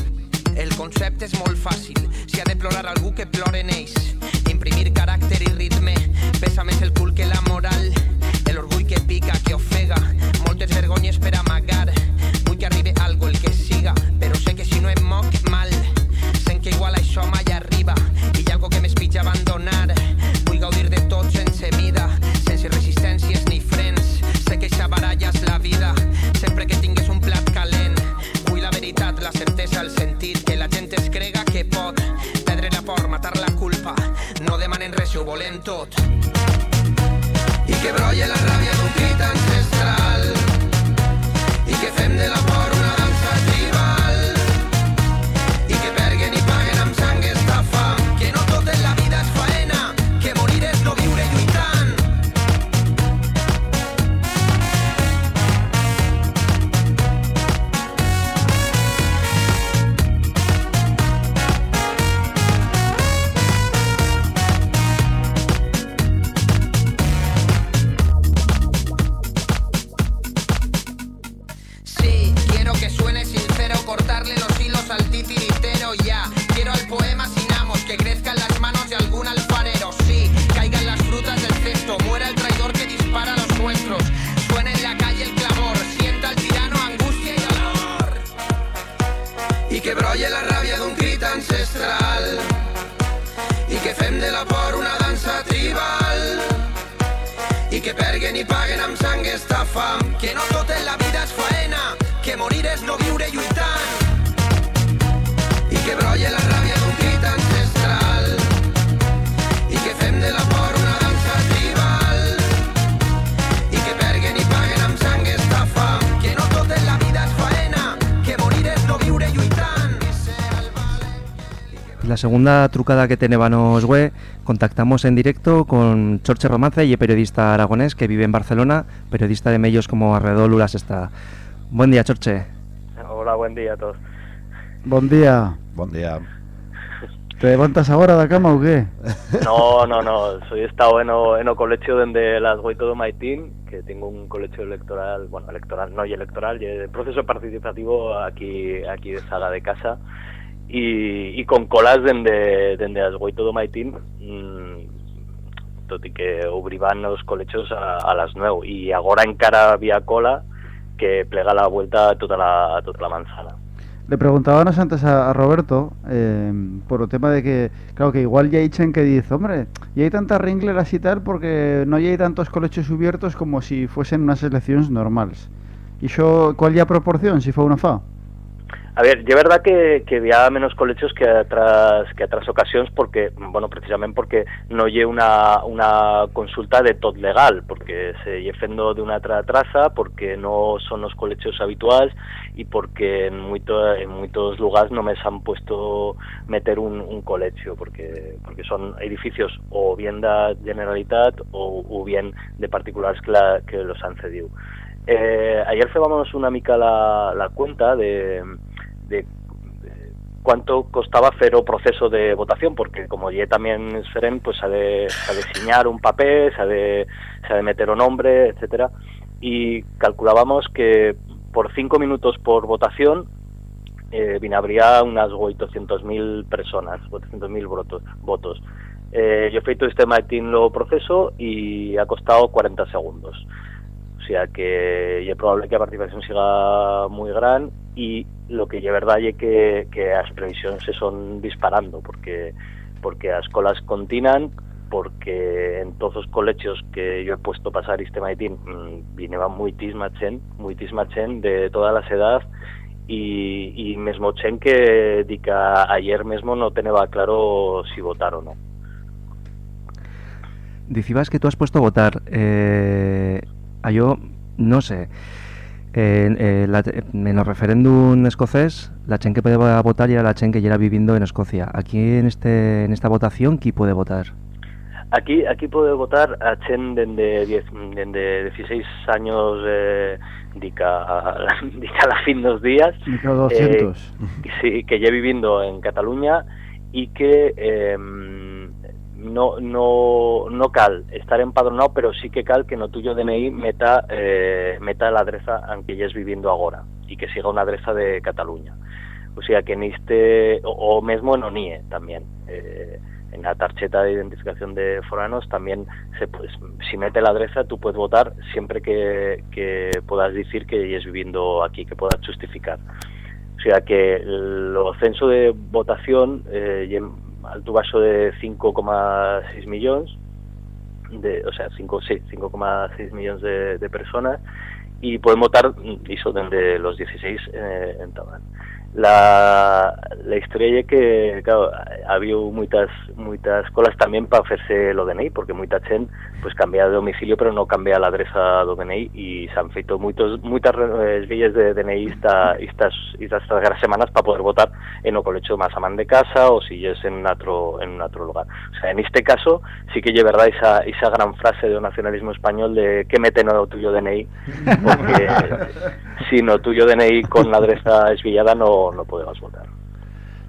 El concepte és molt fàcil, si ha de plorar algú que plore en ells. Imprimir caràcter i ritme, pesa més el cul que la moral. L'orgull que pica, que ofega, moltes vergonyes per amagar. Vull que arribi algo el que siga, però sé que si no em moc mal, sent que igual això mai sempre que tingués un plat calent. Vull la veritat, la certesa, el sentit, que la gent es crega que pot. Perdre la por, matar la culpa, no demanen res, ho volem tot. I que brolla la ràbia d'un crit segunda trucada que tenemos we, contactamos en directo con Chorche Romance y periodista aragonés que vive en Barcelona, periodista de medios como Arredol Ulas está. Buen día, Chorche. Hola, buen día a todos. Bon día. Bon día. ¿Te levantas ahora de la cama o qué? No, no, no, soy estado en o, en o colegio donde las voy todo maitín, que tengo un colegio electoral, bueno, electoral, no y electoral, y el proceso participativo aquí aquí de sala de casa y, y con colas dende, dende las voy todo maitín, mmm, tot i que obrivan los colegios a, a las 9 y ahora encara había cola que plega la vuelta a toda la, a toda la manzana. Le preguntábamos antes a, Roberto eh, por el tema de que, claro, que igual ya dicen que dice, hombre, y hay tantas ringleras y tal porque no hay tantos colegios abiertos como si fuesen unas elecciones normales. ¿Y yo cuál ya proporción, si fue una fa? A ver, de verdad que, que había menos colegios que otras que ocasiones porque, bueno, precisamente porque no lle una, una consulta de tot legal, porque se lle de una tra traza, porque no son los colegios habituales y porque en, mucho, en muchos lugares no me han puesto meter un, un colegio, porque porque son edificios o bien de Generalitat o, bien de particulares que, la, que los han cedido. Eh, ayer febamos una mica la, la cuenta de, de, cuánto costaba hacer o proceso de votación, porque como ya también es Feren, pues ha de, ha de señar un papel, se ha de, se de meter un nombre, etcétera, y calculábamos que por cinco minutos por votación eh, habría unas 800.000 personas, 800.000 votos. votos. Eh, yo he feito este matín lo proceso y ha costado 40 segundos. O sea que es probable que la participación siga muy gran y lo que es verdad es que, que las previsiones se son disparando porque porque las colas continan porque en todos los colegios que yo he puesto pasar este maitín mmm, vineba muitísima chen, muitísima chen de todas las edades y, y mesmo chen que dica ayer mismo no tenía claro si votar o no. Decías que tú has puesto a votar. Eh, a yo, no sé. En, eh, la, en el referéndum escocés, la chen que puede votar era la chen que ya era viviendo en Escocia. Aquí en este en esta votación, ¿quién puede votar? Aquí aquí puede votar a chen dende 10 dende 16 años eh, dica, dica la fin dos días. Dica 200. Eh, sí, que ya viviendo en Cataluña y que eh, no, no, no cal estar empadronado, pero sí que cal que no tuyo DNI meta, eh, meta la adreza en que ya es viviendo ahora y que siga una adreza de Cataluña. O sea, que en este, o, o mesmo en ONIE también. Eh, en la tarjeta de identificación de foranos también se pues, si mete la adresa tú puedes votar siempre que, que puedas decir que es viviendo aquí, que puedas justificar. O sea que el censo de votación eh, alto vaso de 5,6 millones, de, o sea, 5, sí, 5,6 millones de, de personas y pueden votar hizo desde los 16 eh, en Tabán. La, la historia es que, claro, había muchas muchas colas también para hacerse lo DNI, porque mucha gente pues cambia de domicilio pero no cambia la adresa do DNI y se han feito muchos muchas eh, villas de DNI esta, estas estas estas semanas para poder votar en o colegio más amán de casa o si es en otro en otro lugar. O sea, en este caso sí que verdad esa, esa gran frase de un nacionalismo español de que mete no tuyo DNI, porque si no tuyo DNI con la adresa esvillada no, no podemos votar.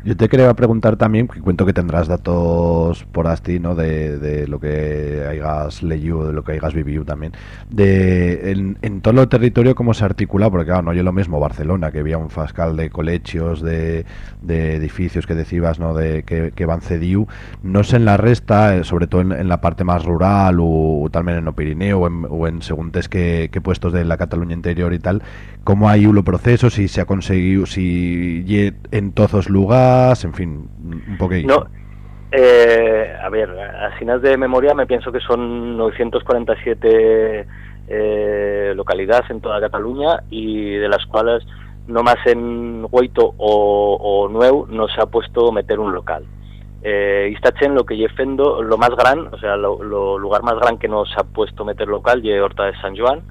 Yo te quería preguntar también, que cuento que tendrás datos por Asti, ¿no? De, de lo que hayas leído, de lo que hayas vivido también. De en, todo el territorio cómo se articula, porque claro, no yo lo mismo Barcelona, que había un fascal de colegios, de, de edificios que decías, ¿no? De que, que van cediu. No sé en la resta, eh, sobre todo en, la parte más rural, o, también en el Pirineo, o en, o según que, que puestos de la Cataluña interior y tal, cómo hay un proceso, si se ha conseguido, si en todos los en fin, un poquito. No, eh, a ver, de memoria me pienso que son 947 eh, localidades en toda Cataluña y de las cuales no más en Hueito o, o Nueu no se ha puesto meter un local. Eh, Istachen lo que fendo lo más gran, o sea, lo, lugar más gran que no se ha puesto meter local, y Horta de San Joan,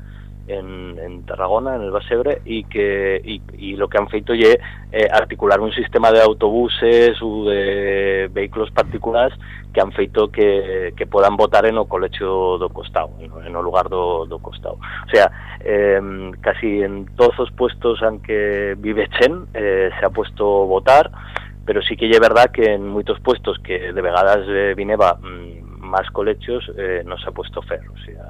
en, Tarragona, en el Basebre, y que y, lo que han feito es eh, articular un sistema de autobuses o de vehículos particulares que han feito que, que puedan votar en o colegio do costado, en, o lugar do, do costado. O sea, eh, casi en todos los puestos en que vive Chen eh, se ha puesto votar, pero sí que es verdad que en muchos puestos que de vegadas eh, vineba mmm, más colegios eh, no se ha puesto ferro, o sea,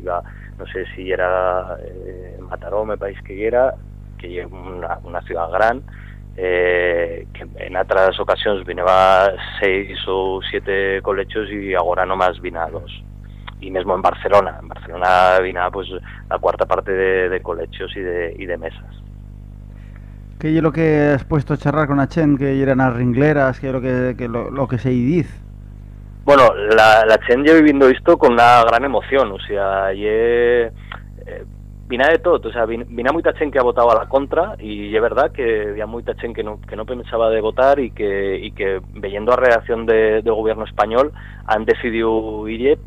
iba no sé si era eh, Mataró, me parece que era, que es una, una ciudad gran, eh, que en otras ocasiones vineba seis o siete colegios y ahora nomás vina dos. Y mismo en Barcelona, en Barcelona vina pues la cuarta parte de, de colegios y de, y de mesas. ¿Qué es lo que has puesto a charlar con Achen? Que eran las ringleras, que es lo que, que lo, lo que se dice? Bueno, la, la Chen lleva viviendo esto con una gran emoción, o sea, eh, vina de todo, o sea, vina, vina mucha Chen que ha votado a la contra y es verdad que había mucha Chen que no, que no pensaba de votar y que, y que viendo la reacción de, de gobierno español han decidido ir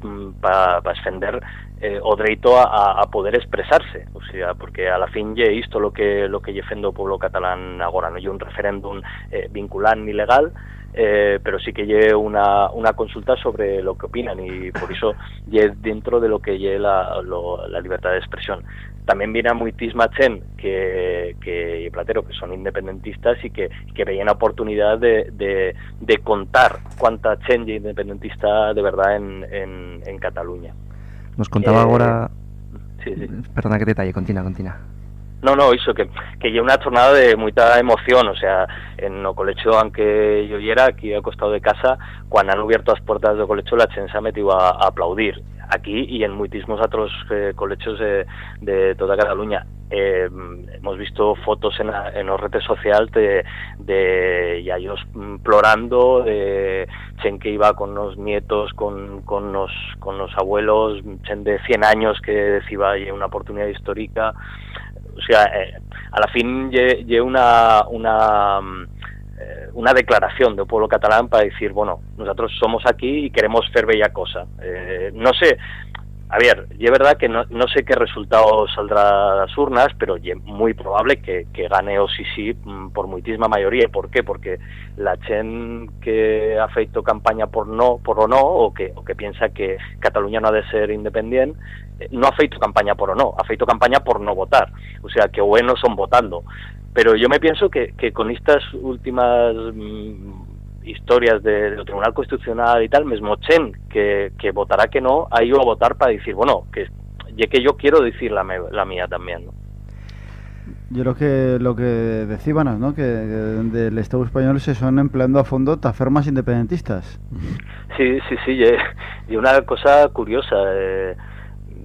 para pa defender eh, o derecho a, a, poder expresarse, o sea, porque a la fin ye esto lo que lo que defende el pueblo catalán ahora, no hay un referéndum eh, vinculante ni legal, eh, pero sí que lleve una, una consulta sobre lo que opinan y por eso lleve dentro de lo que lleve la, lo, la libertad de expresión. También viene a muitísima chen que, que Platero, que son independentistas y que, que veían la oportunidad de, de, de contar cuánta chen independentista de verdad en, en, en Cataluña. Nos contaba eh, ahora... Sí, sí. Perdona que te talle, continúa, continúa. No, no, iso, que, que lle una jornada de moita emoción, o sea, en o colecho aunque yo yera aquí ao costado de casa, cuando han abierto as portas do colecho la chen se ha metido a, aplaudir aquí y en muitísimos otros eh, de, de toda Cataluña. Eh, hemos visto fotos en, en los redes sociales de, de ellos plorando, de chen que iba con los nietos, con, con, los, con los abuelos, chen de 100 años que decía una oportunidad histórica, o sea, eh, a la fin lle una, una, eh, una declaración del pueblo catalán para decir, bueno, nosotros somos aquí y queremos hacer bella cosa. Eh, no sé, a ver, es verdad que no, no, sé qué resultado saldrá de las urnas, pero es muy probable que, que gane o sí sí mm, por muchísima mayoría. ¿Por qué? Porque la Chen que ha feito campaña por no, por o no, o que, o que piensa que Cataluña no ha de ser independiente, no ha feito campaña por o no, ha feito campaña por no votar. O sea, que bueno son votando. Pero yo me pienso que, que con estas últimas mmm, historias de, del Tribunal Constitucional y tal, mesmo Chen, que, que votará que no, ha ido a votar para decir, bueno, que, ya que yo quiero decir la, me- la mía también, ¿no? Yo creo que lo que decíbanos, ¿no? Que, que del Estado español se son empleando a fondo tafermas independentistas. Sí, sí, sí, y, y una cosa curiosa, eh,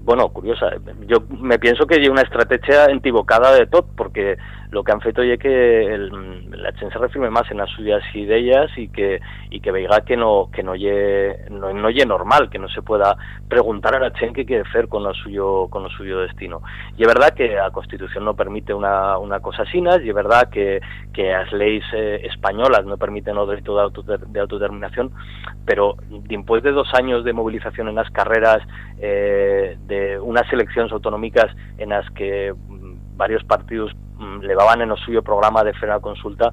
bueno, curiosa, yo me pienso que hay una estrategia equivocada de todo, porque lo que han feito es que el, la Chen se refirme más en las suyas ideas y que y que veiga que no que no lle, no, no lle normal, que no se pueda preguntar a la Chen qué quiere hacer con lo suyo con lo suyo destino. Y es verdad que la Constitución no permite una, una cosa así, y es verdad que, que las leyes eh, españolas no permiten el derecho de, autoder- de autodeterminación, pero después de dos años de movilización en las carreras, eh, de unas elecciones autonómicas en las que mm, varios partidos levaban en el suyo programa de hacer una consulta,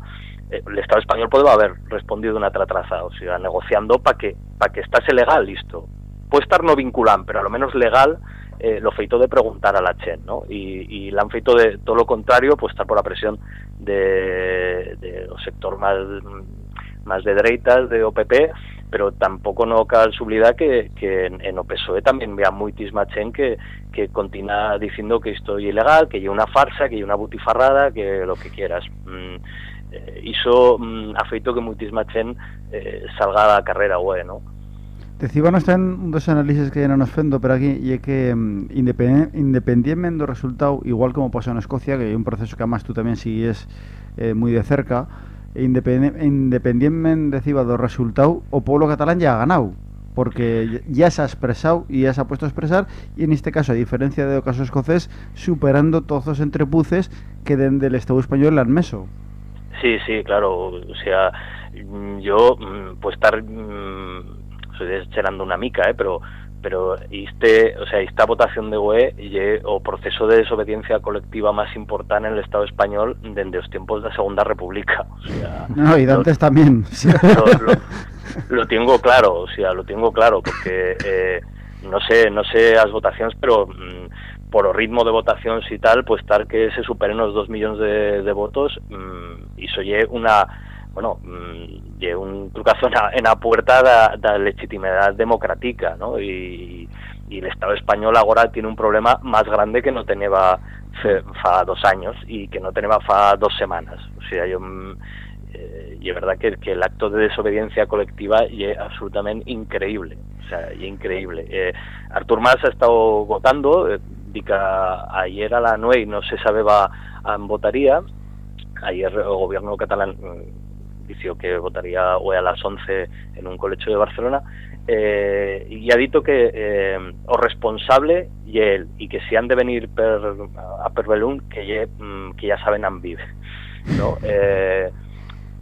eh, el Estado español podría haber respondido una tratraza, o sea, negociando para que para que estase legal, listo. Puede estar no vinculante, pero a lo menos legal eh, lo feito de preguntar a la Chen, ¿no? Y, y la han feito de todo lo contrario, pues estar por la presión de, sector más más de dereitas, de OPP, pero tampoco no cal sublidar que, que en, en o PSOE también vea muitísima Chen que, que continúa diciendo que esto es ilegal, que hay una farsa, que hay una butifarrada, que lo que quieras. Mm, eh, hizo mm, ha feito que muitísima Chen eh, salga a carrera, güey, ¿no? Decíbanos tamén dos análisis que ya nos fendo por aquí y é que mm, independientemente do resultado, igual como pasou en Escocia, que é un proceso que además tú tamén sigues eh, de cerca, independientemente decía do resultado, o pueblo catalán ya ha ganado porque ya se ha expresado y ya se ha puesto a expresar y en este caso, a diferencia del caso escocés, superando todos los entrepuces que dende el Estado español le han meso. Sí, sí, claro. O sea, yo mm, pues estar mm, estoy descherando una mica, eh, pero pero este, o sea, esta votación de UE ye o proceso de desobediencia colectiva más importante en el Estado español desde los tiempos de la Segunda República. O sea, No, y lo- Dantes también. lo, lo- lo tengo claro, o sea, lo tengo claro, porque eh, no sé, no sé las votaciones, pero mm, por el ritmo de votaciones y tal, pues estar que se superen los dos millones de, de votos, mm, y soy una, bueno, mm, lle un trucazo en la, puerta da, da legitimidad democrática, ¿no? Y, y el Estado español ahora tiene un problema más grande que no tenía fa dos años y que no tenía fa dos semanas. O sea, yo mm, eh, y es verdad que, que el acto de desobediencia colectiva es absolutamente increíble, o sea, y increíble. Eh, Artur Mas ha estado votando, eh, ayer a la 9 no se sabía a votaría, ayer el gobierno catalán que votaría hoy a las 11 en un colegio de Barcelona, eh, y ha dicho que eh, o responsable y él, y que si han de venir per, a per Belún, que, ye, mm, que ya saben han vive. ¿no? Eh,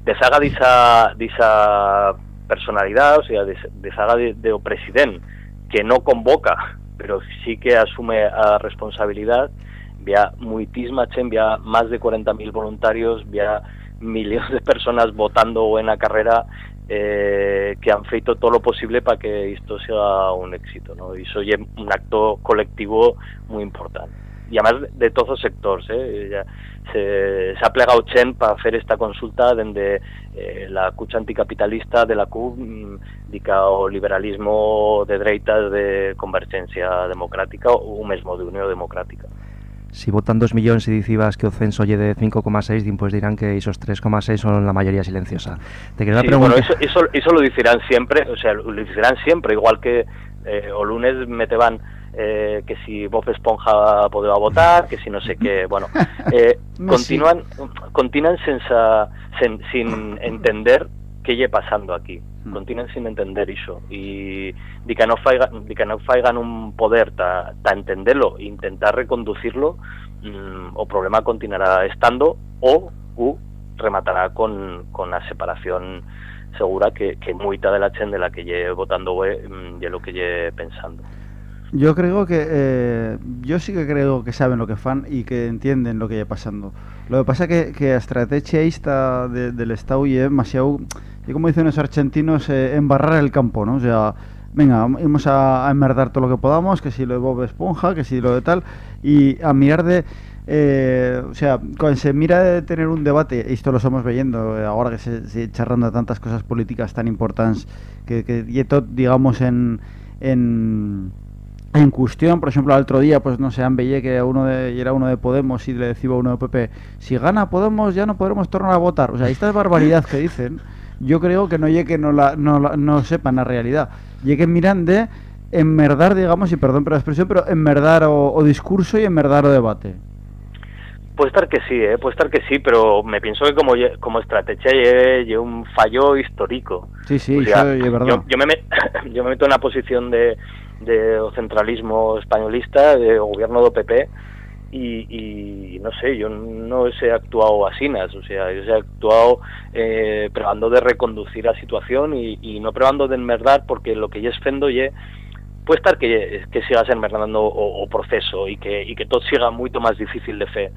deshaga d'esa d'esa personalidad, o sea, des- deshaga de, de o president que no convoca, pero sí que asume a responsabilidad, vía muitísima chen, vía más de 40.000 voluntarios, vía millones de personas votando en la carrera eh, que han feito todo lo posible para que esto sea un éxito, ¿no? Y eso es un acto colectivo muy importante. Y además de todos los sectores, ¿eh? Ya se, ha plegado Chen para hacer esta consulta desde eh, la cucha anticapitalista de la CUP, mm, dica o liberalismo de dereitas de convergencia democrática o mesmo de unión democrática. Si votan 2 millóns e dicibas que o censo lle de 5,6, pues dirán que esos 3,6 son la mayoría silenciosa. Te quería Sí, preguntar... bueno, eso, eso, eso lo dirán siempre, o sea, lo dirán siempre, igual que eh, o lunes meteban eh, que si Bob Esponja podía votar, que si no sé qué, bueno, eh, continúan continúan sen- sin entender qué lle pasando aquí. Continúan sin entender eso y di que no faigan, di que un poder ta, ta e intentar reconducirlo, mm, o problema continuará estando o rematará con, con la separación segura que, que de la chen de la que lle votando güey, mm, ye lo que lle pensando. Yo creo que eh, yo sí que creo que saben lo que fan y que entienden lo que está pasando. Lo que pasa que que a estrategia esta de- del Estado y es demasiado, y como dicen los argentinos, eh, embarrar el campo, ¿no? O sea, venga, vamos a, a enmerdar todo lo que podamos, que si lo de Bob Esponja, que si lo de tal, y a mirar de eh, o sea, cuando se mira de tener un debate, esto lo estamos viendo eh, ahora que se, se charrando tantas cosas políticas tan importantes que, que digamos, en, en, en cuestión, por ejemplo, el otro día, pues no sé, han veía que uno de, era uno de Podemos y le decía a uno de PP, si gana Podemos ya no podremos tornar a votar. O sea, esta barbaridad que dicen, yo creo que no llegue no la, no, la- no sepan la realidad. Lleguen miran de enmerdar, digamos, y perdón por la expresión, pero enmerdar o, o discurso y enmerdar o debate. Puede estar que sí, ¿eh? puede estar que sí, pero me pienso que como, como estrategia lleve un fallo histórico. Sí, sí, O sea, yo me met- yo me meto en la posición de, de centralismo españolista, de gobierno do PP, y, y no sé, yo no he actuado asinas, o sea, yo he actuado eh, probando de reconducir la situación y, y no probando de enmerdar, porque lo que yo esfendo ye puede estar que, que sigas enmerdando o, o proceso y que, y que todo siga mucho más difícil de fe,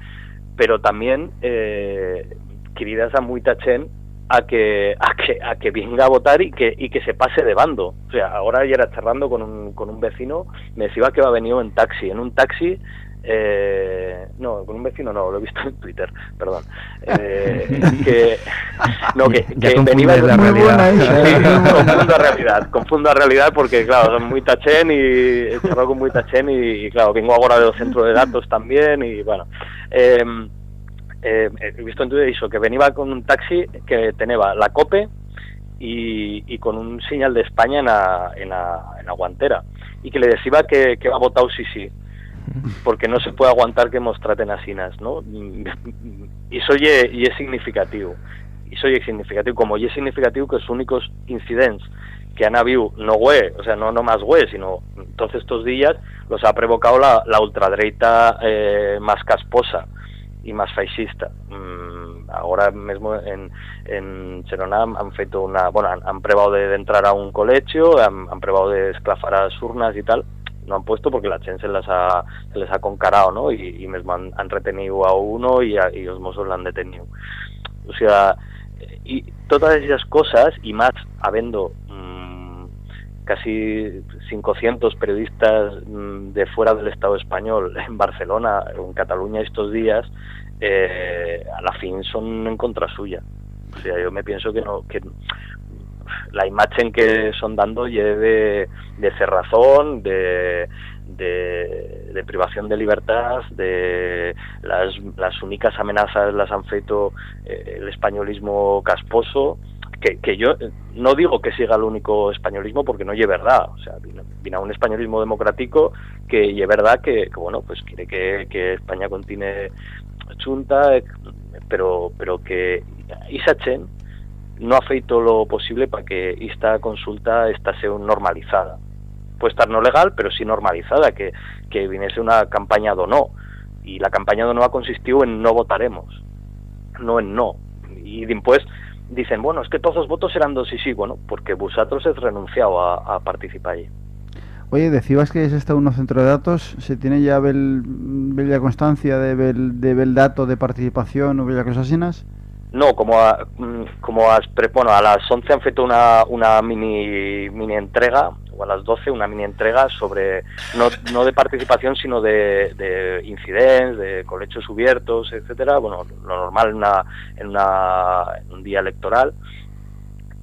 pero también eh, queridas a mucha chen a que a que a que venga a votar y que y que se pase de bando. O sea, ahora era charlando con un, con un vecino, me decía que va venido en taxi, en un taxi eh, no, con un vecino no, lo he visto en Twitter, perdón. Eh, que no, que, que venía la realidad. Sí, confundo a realidad, confundo a realidad porque claro, son muy tachen y he charlado con muy tachen y, y, claro, vengo ahora de los centros de datos también y bueno. Eh, eh, he visto en Twitter eso, que venía con un taxi que tenía la COPE y, con un señal de España en la, guantera y que le decía que, que va a votar sí sí porque no se puede aguantar que nos traten asinas, ¿no? Y eso y es significativo. Y es significativo, como y es significativo que los únicos incidentes que han habido, no güey, o sea, no, no más güey, sino todos estos días los ha provocado la, la eh, más casposa y más fascista. Mm, ahora mismo en, en han feito una, bueno, han, han probado de, de entrar a un colegio, han, han probado de esclafar a las urnas y tal, no han puesto porque la Chen se ha, se les ha concarado, ¿no? Y, y mismo han, han retenido a uno y, a, y los mozos lo han detenido. O sea, y todas esas cosas, y más habiendo mm, casi 500 periodistas mm, de fuera del Estado español en Barcelona o en Cataluña estos días, eh, a la fin son en contra suya. O sea, yo me pienso que no que la imagen que son dando lleve de cerrazón, de, de, privación de libertad, de las, las únicas amenazas las han feito eh, el españolismo casposo, que, yo no digo que siga el único españolismo porque no es verdad, o sea, vino, vino un españolismo democrático que es verdad que, bueno, pues quiere que, España continúe chunta, pero pero que Isachen no ha feito lo posible para que esta consulta estase normalizada. Puede estar no legal, pero sí normalizada, que, que viniese una campaña de no. Y la campaña de no ha consistido en no votaremos, no en no. Y después dicen, bueno, es que todos los votos eran dos y sí, bueno, porque vosotros es renunciado a, a participar allí. Oye, decías que es este uno centro de datos, ¿se tiene ya bel, bella constancia de bel, de bel dato de participación o bella cosas asinas? No, como a, mm, como a, bueno, a las 11 han feito una, una mini, mini entrega, a las 12 una mini entrega sobre, no, no de participación, sino de, de incidentes, de colegios abiertos, etcétera, bueno, lo normal en, una, en, una, un día electoral.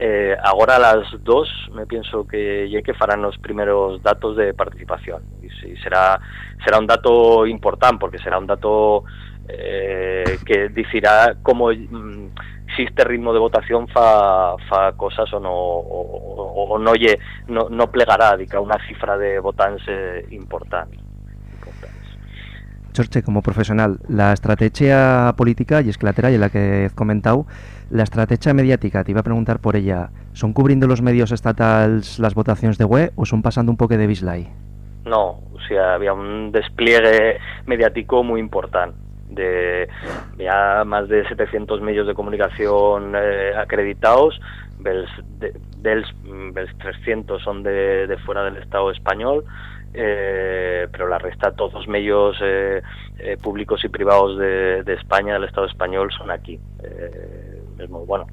Eh, ahora a las 2 me pienso que ya que farán los primeros datos de participación y, será será un dato importante porque será un dato eh, que decirá cómo mm, si este ritmo de votación fa, fa cosas o no o, o, o no, lle, no no plegará dica una cifra de votantes eh, importante. Chorche, como profesional, la estrategia política, y es que la tera y la que he comentado, la estrategia mediática, te iba a preguntar por ella, ¿son cubriendo los medios estatales las votaciones de web o son pasando un poco de bislay? No, o sea, había un despliegue mediático muy importante. De ya más de 700 medios de comunicación eh, acreditados, dels, de, dels, dels 300 son de, de fuera del Estado español, eh, pero la resta, todos los medios eh, eh, públicos y privados de, de, España, del Estado español, son aquí. Eh, mismo, bueno,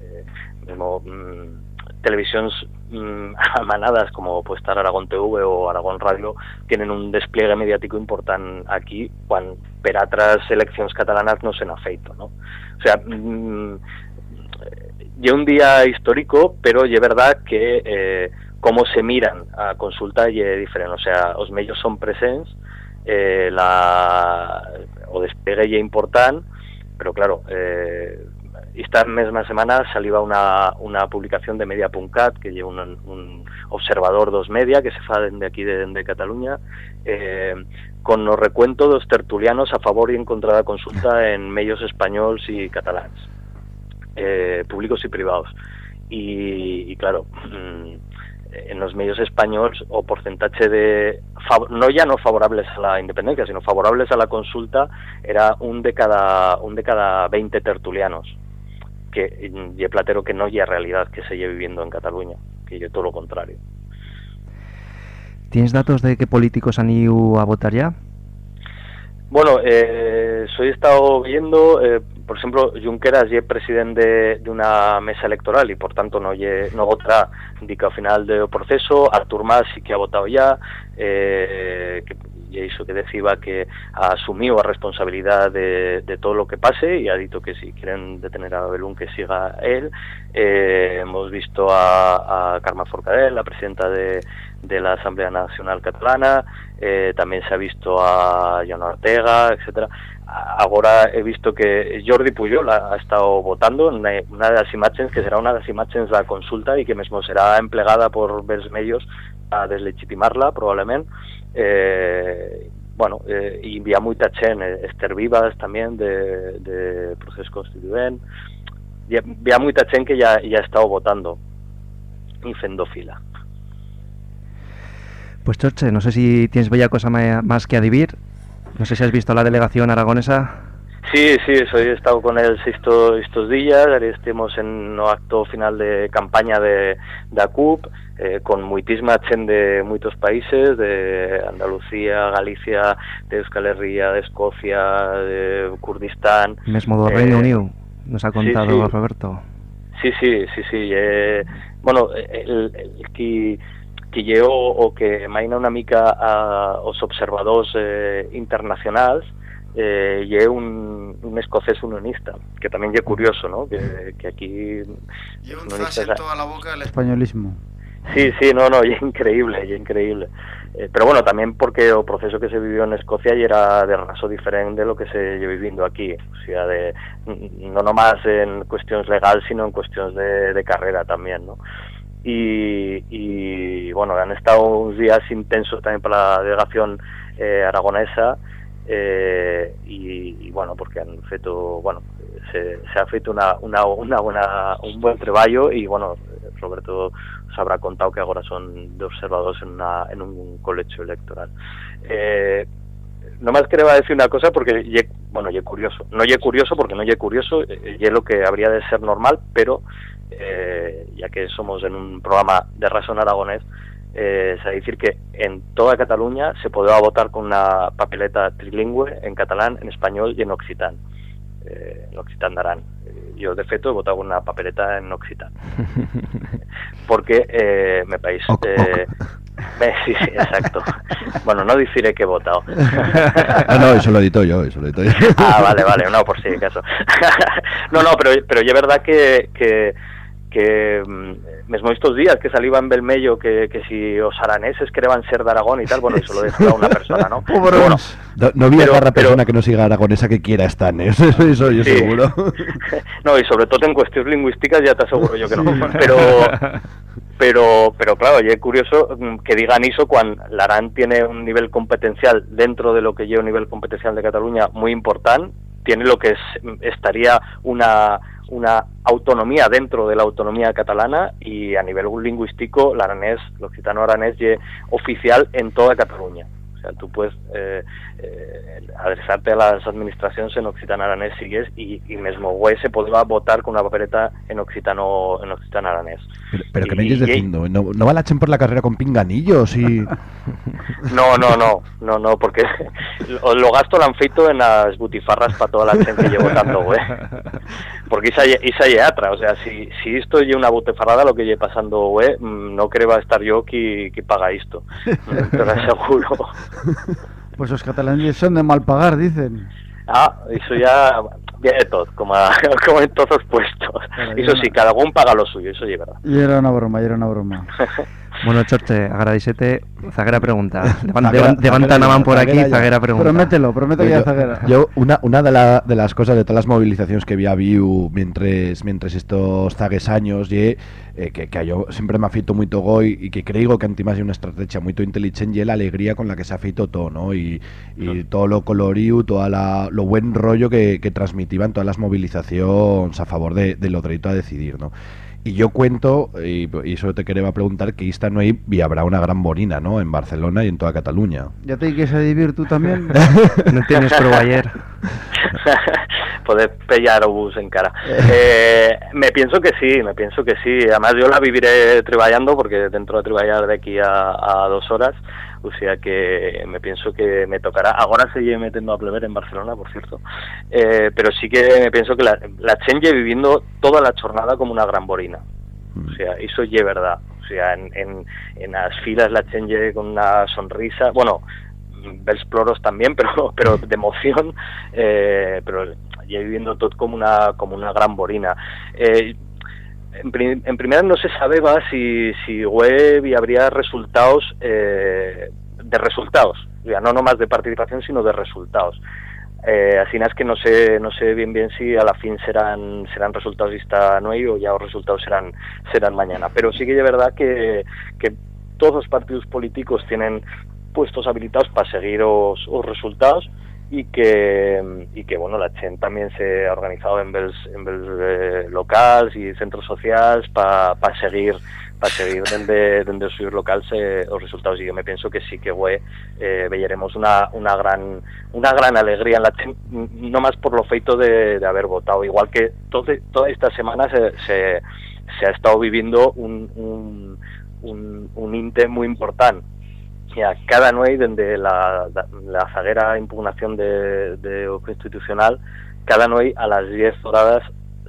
eh, mismo mmm, televisiones mmm, amanadas como puede estar Aragón TV o Aragón Radio tienen un despliegue mediático importante aquí, cuando per altres eleccions catalanes no se n'ha feito, no? O sea, mm, y un día histórico, pero es verdad que eh, cómo se miran a consulta y es diferente. O sea, los medios son presentes, eh, la, o despegue y importante, pero claro, eh, esta misma semana salía una, una publicación de Media.cat que lleva un, un, observador dos media que se fa de aquí de, Cataluña eh, con los recuentos dos tertulianos a favor y en contra de la consulta en medios españoles y catalanes eh, públicos y privados. Y, y claro mm, en los medios españoles o porcentaje de no ya no favorables a la independencia sino favorables a la consulta era un de cada un de cada 20 tertulianos que platero que no ya realidad que se lleve viviendo en Cataluña que yo todo lo contrario ¿Tienes datos de qué políticos han ido a votar ya? Bueno, eh, soy estado viendo, eh, por ejemplo, Junqueras es presidente de, una mesa electoral y por tanto no ye, no votará indica al final del proceso. Artur Mas sí que ha votado ya, eh, que y eso que decía que ha asumido la responsabilidad de, de, todo lo que pase y ha dicho que si quieren detener a Belún que siga él. Eh, hemos visto a, a Carme Forcadell, la presidenta de, de la Asamblea Nacional Catalana, eh, también se ha visto a Joan Ortega, etcétera. Ahora he visto que Jordi Pujol ha, estado votando en una, las imágenes que será las imágenes de la consulta y que mismo será empleada por medios a deslegitimarla probablemente eh, bueno, eh, y hi ha molta gent, Esther Vivas también de, de procés constituent, hi ha, que ha estado votando y fendo fila. Pues Choche, no sé si tienes bella cosa más que adivir. No sé si has visto la delegación aragonesa. Sí, sí, soy, he estado con él estos, estos días, estemos en un acto final de campaña de, de ACUP, eh, con muitísima gent de muchos países, de Andalucía, Galicia, de Euskal Herria, de Escocia, de Kurdistán. Mesmo do Reino eh, Unido, nos ha contado sí, sí. Roberto. Sí, sí, sí, sí. Eh, bueno, el, el, qui, qui lleó o que maina una mica a, os observadors eh, internacionals eh, y un, un escocés unionista, que también es curioso, ¿no? Que, que aquí... Lleva un frase en toda la boca el españolismo. Sí, sí, no, no, y increíble, y increíble. Eh, pero bueno, también porque el proceso que se vivió en Escocia y era de raso diferente de lo que se lleva viviendo aquí, o sea, de no nomás en cuestiones legales, sino en cuestiones de, de carrera también, ¿no? Y, y, bueno, han estado unos días intensos también para la delegación eh, aragonesa eh, y, bueno, porque han feito, bueno, se, se ha feito una, una, una buena, un buen trabajo y bueno, Roberto habrá contado que ahora son de observadores en, una, en un colegio electoral. Eh, nomás quería decir una cosa porque, ye, bueno, ye curioso. No ye curioso porque no ye curioso, eh, ye lo que habría de ser normal, pero eh, ya que somos en un programa de razón aragonés, eh, es decir que en toda Cataluña se podrá votar con una papeleta trilingüe en catalán, en español y en occitán. Eh, en occitán darán. Eh, yo de feto he votado con una papeleta en occitán. Porque eh, me país... Eh, me- sí, sí, exacto. bueno, no deciré que he votado. Ah, no, eso lo edito yo, eso lo edito yo. ah, vale, vale, no, por si acaso. no, no, pero, pero es verdad que, que, que mm, mesmo estos días que salía en Belmello que, que si os araneses querían ser de Aragón y tal, bueno, eso lo decía una persona, ¿no? Bueno, No, no había Pero- otra pero- persona que no siga aragonesa que quiera estar, ¿eh? eso, eso yo Sí. seguro. no, y sobre todo en cuestiones lingüísticas ya te aseguro yo que no. Pero, pero, pero claro, y es curioso mm, que digan eso cuando Larán tiene un nivel competencial dentro de lo que lleva un nivel competencial de Cataluña muy importante, tiene lo que es, estaría una, una autonomía dentro de la autonomía catalana y a nivel lingüístico, el aranés, el occitano aranés, es oficial en toda Cataluña. O sea, tú puedes eh, eh, adresarte a las administraciones en occitano aranés sigues y, y mismo güey se podrá votar con una papeleta en occitano en occitano aranés. Pero, pero que me y- diciendo, no, no va la chen por la carrera con pinganillos y... No, no, no, no, no, porque lo, lo gasto lo han feito en las butifarras para toda la gente que llevo tanto, güey. Porque esa, esa atra, o sea, si, si esto es una butifarrada lo que lleve pasando, güey, mm, no creo va a estar yo que, que paga esto, te lo aseguro. Pues los catalanes son de mal pagar, dicen. Ah, eso ya viene todo, como, a- como en todos los puestos. Eso ya sí, cada uno paga lo suyo, eso sí verdad. Y era una broma, y era una broma. Bueno, Chorche, agradecete. Zaguera pregunta. Levanta la mano por aquí, Zaguera pregunta. Promételo, prometo que ya zaguera. Yo, una, una de, la- de las cosas de todas las movilizaciones que había viu mientras, mientras estos zagues años y eh, que, que yo siempre me ha feito muy goy y que creo que antimás hay una estrategia muy inteligente y la alegría con la que se ha feito todo, ¿no? Y, y todo lo colorido, todo lo buen rollo que, que transmitiban todas las movilizaciones a favor de, de lo derecho a decidir, ¿no? Y yo cuento, y, y eso te quería preguntar, que esta no hay, y habrá una gran borina, ¿no? En Barcelona y en toda Cataluña. ¿Ya te quieres vivir tú también? No tienes prueba ayer. Poder pellar o bus en cara. Eh, me pienso que sí, me pienso que sí. Además yo la viviré trabajando porque dentro de trabajar de aquí a, a dos horas, o sea que me pienso que me tocará. Ahora se lleve metiendo a pleber en Barcelona, por cierto. Eh, pero sí que me pienso que la, la Chenye viviendo toda la jornada como una gran borina. O sea, eso es verdad. O sea, en, en, en las filas la Chenye con una sonrisa, bueno, ves ploros también, pero pero de emoción, eh, pero ya viviendo todo como una como una gran borina. Eh, en, pri- en primera no se sabe va, si, si web y habría resultados eh, de resultados, sea, no nomás de participación, sino de resultados. Eh, así es que no sé no sé bien bien si a la fin serán serán resultados esta noche o ya los resultados serán serán mañana. Pero sí que es verdad que, que todos los partidos políticos tienen puestos habilitados para seguir los resultados y que y que bueno la Chen también se ha organizado en bels, en bels eh, locals y centros sociales para seguir para seguir desde desde sus locales eh, los resultados. Y yo me pienso que sí que güey eh, una, una gran una gran alegría en la no más por lo feito de, de haber votado. Igual que todo, toda esta semana se, se, ha estado viviendo un, un, un, un muy importante cada noche desde la, la, la zaguera impugnación de, de constitucional cada noche a las 10 horas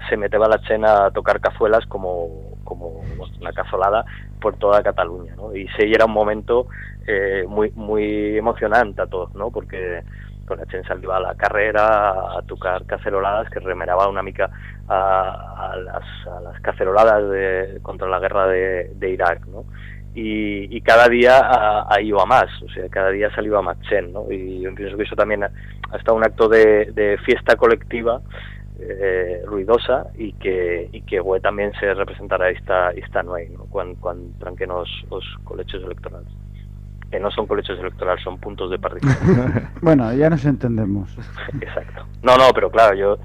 se meteba la chena a tocar cazuelas como, como una cazolada por toda Cataluña, ¿no? Y se era un momento eh, muy muy emocionante a todos, ¿no? Porque con la chen salía a la carrera a tocar caceroladas que remeraba una mica a, a las, a las caceroladas de, contra la guerra de, de Irak, ¿no? Y, y cada día ha, ha ido a más, o sea, cada día ha salido a más chen, ¿no? Y yo pienso que eso también ha, ha estado un acto de, de fiesta colectiva eh, ruidosa y que y que güey, también se representará esta esta noche, ¿no? Cuando, cuando tranquen los, los colegios electorales. Que no son colegios electorales, son puntos de participación. bueno, ya nos entendemos. Exacto. No, no, pero claro, yo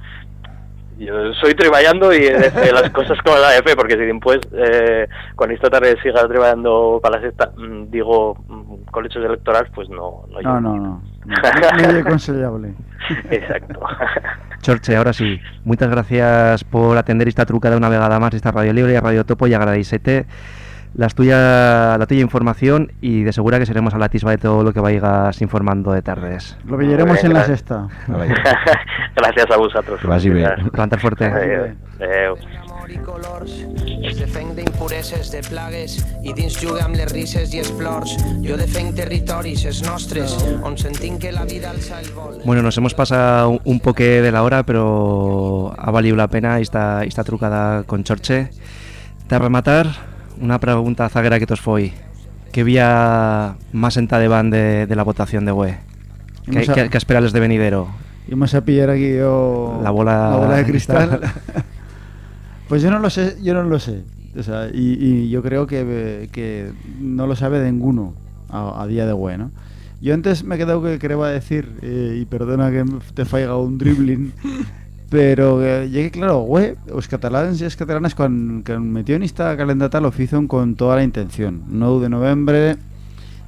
yo soy trabajando y desde las cosas como la AFP, porque si después, eh, esta tarde siga trabajando para la sexta, mm, digo mm, colegios electorales, pues no. No, No, no, no. Aconsellable. Exacto. Chorche, ahora sí, muchas gracias por atender esta truca de una vegada más esta Radio Libre y Radio Topo y agradecete las tuya, la tuya información y de segura que seremos a la tisba de todo lo que vayas informando de tardes. Lo pillaremos en la sexta. Gracias a vosotros. Bé. Levantar fuerte. I colors es defenc d'impureses, de plagues i dins juga amb les risses i els plors jo defenc territoris, els nostres on sentim que la vida alça el vol Bueno, nos hemos pasado un- poque de la hora, pero ha valido la pena esta, esta trucada con Chorche. De rematar, una pregunta zaguera que tos foi. ¿Qué vía más enta de van de, de la votación de UE? ¿Qué, a- esperales de venidero? Íbamos a pillar aquí yo La bola- la bola de cristal. pues yo no lo sé, yo no lo sé. O sea, y, y yo creo que, que no lo sabe ninguno a, a día de hoy, ¿no? Yo antes me he quedado que quería decir, eh, y perdona que te faiga un dribbling, pero eh, llegué claro, güey, los catalanes y las catalanas cuando, cuando metió en esta calendata lo hicieron con toda la intención. 9 de noviembre,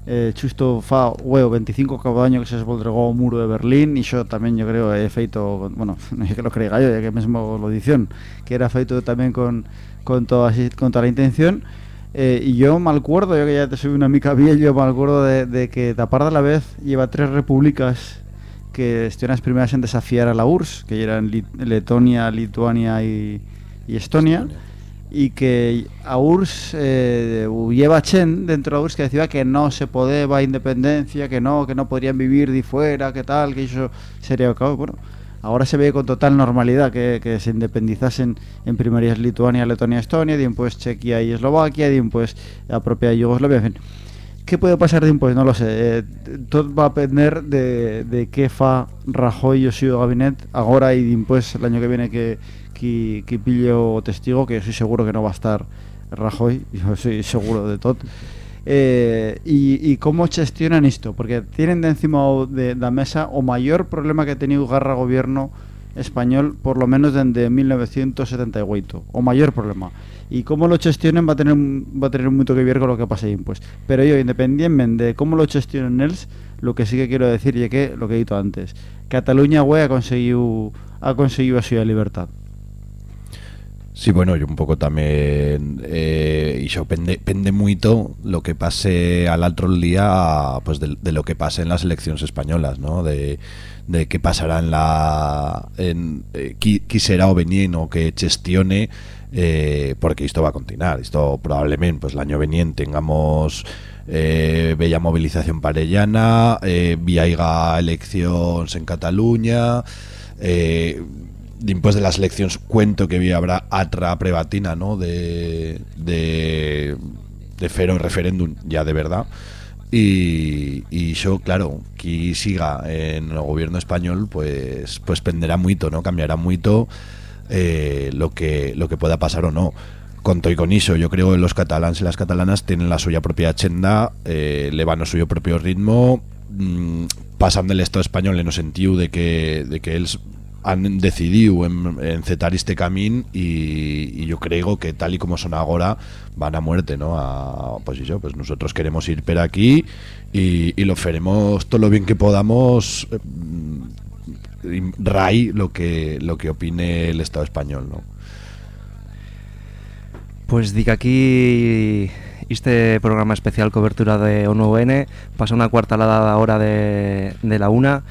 eh, justo fa, güey, o 25 cada año que se esboldregó o muro de Berlín y yo también yo creo he feito, bueno, no es que lo creiga yo, ya que mismo lo dicen, que era feito también con, con, toda, con toda la intención. Eh, y yo me acuerdo, yo que ya te soy una mica viejo, me acuerdo de, de que Tapar de la vez lleva tres repúblicas que estuvieron las primeras en desafiar a la URSS, que eran Lit- Letonia, Lituania y, y Estonia. y que a URSS eh, lleva Chen dentro de URSS que decía que no se podía independencia, que no, que no podrían vivir de fuera, que tal, que eso sería cabo. Bueno, ahora se ve con total normalidad que, que se independizasen en primerías Lituania, Letonia, Estonia, después Chequia y Eslovaquia, después la propia Yugoslavia, en fin. ¿Qué puede pasar después? No lo sé. Eh, todo va a depender de, de qué fa Rajoy o su gabinete ahora y después el año que viene que, que, que pillo testigo, que yo soy seguro que no va a estar Rajoy, yo soy seguro de todo. Eh, y, y cómo gestionan esto, porque tienen de encima de la mesa o mayor problema que ha tenido Garra gobierno español por lo menos desde 1978 o mayor problema y cómo lo gestionen va a tener va a tener mucho que ver con lo que pasa ahí pues pero yo independientemente de cómo lo gestionen ellos lo que sí que quiero decir y que lo que he dicho antes Cataluña ha conseguido ha conseguido la libertad. Sí, bueno, y un poco también eh, y eso pende, pende mucho lo que pase al otro día pues de, de lo que pase en las elecciones españolas, ¿no? De, de qué pasará en la en eh, qui será o venien o que gestione eh, porque esto va a continuar. Esto probablemente pues el año veniente tengamos eh, bella movilización parellana eh, viaiga elecciones en Cataluña eh, después de las elecciones cuento que vi habrá otra prebatina ¿no? de, de, de fero referéndum ya de verdad. Y, y yo claro que siga en el gobierno español pues pues penderá mucho no cambiará mucho eh, lo que lo que pueda pasar o no con todo y con eso yo creo que los catalanes y las catalanas tienen la suya propia agenda eh, le van a suyo propio ritmo mm, pasan del Estado español en el sentido de que de que ellos han decidido en, encetar este camino y, yo creo que tal y como son ahora van a muerte, ¿no? Pues pues nosotros queremos ir por aquí y, y lo faremos todo lo bien que podamos eh, rai lo que lo que opine el Estado español, ¿no? Pues diga aquí este programa especial cobertura de ONU-UN pasa una cuarta la hora de, de la una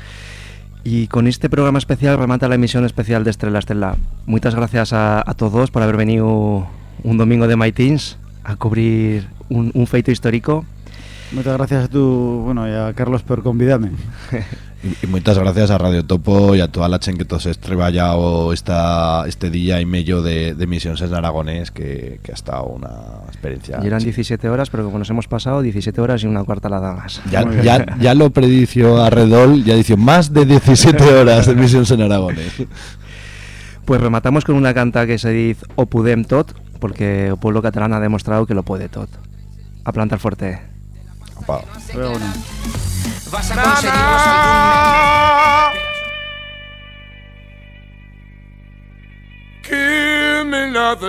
y con este programa especial remata la emisión especial de Estrella Estela. Muchas gracias a, a todos por haber venido un domingo de My Teens a cubrir un, un feito histórico. Muchas gracias a tú, bueno, y a Carlos por convidarme. Y, y muchas gracias a Radio Topo y a toda la gente que tos treballado esta, este día y medio de, de misiones en Aragonés que, que ha estado una experiencia Y eran 17 horas, pero como nos hemos pasado, 17 horas y una cuarta la más. Ya, ya, ya lo predició Arredol, ya dice más de 17 horas de misiones en Aragonés. Pues rematamos con una canta que se dice O pudem tot, porque el pueblo catalán ha demostrado que lo puede tot. A plantar fuerte. Opa. Pero bueno. Vas a conseguirnos algún Give me another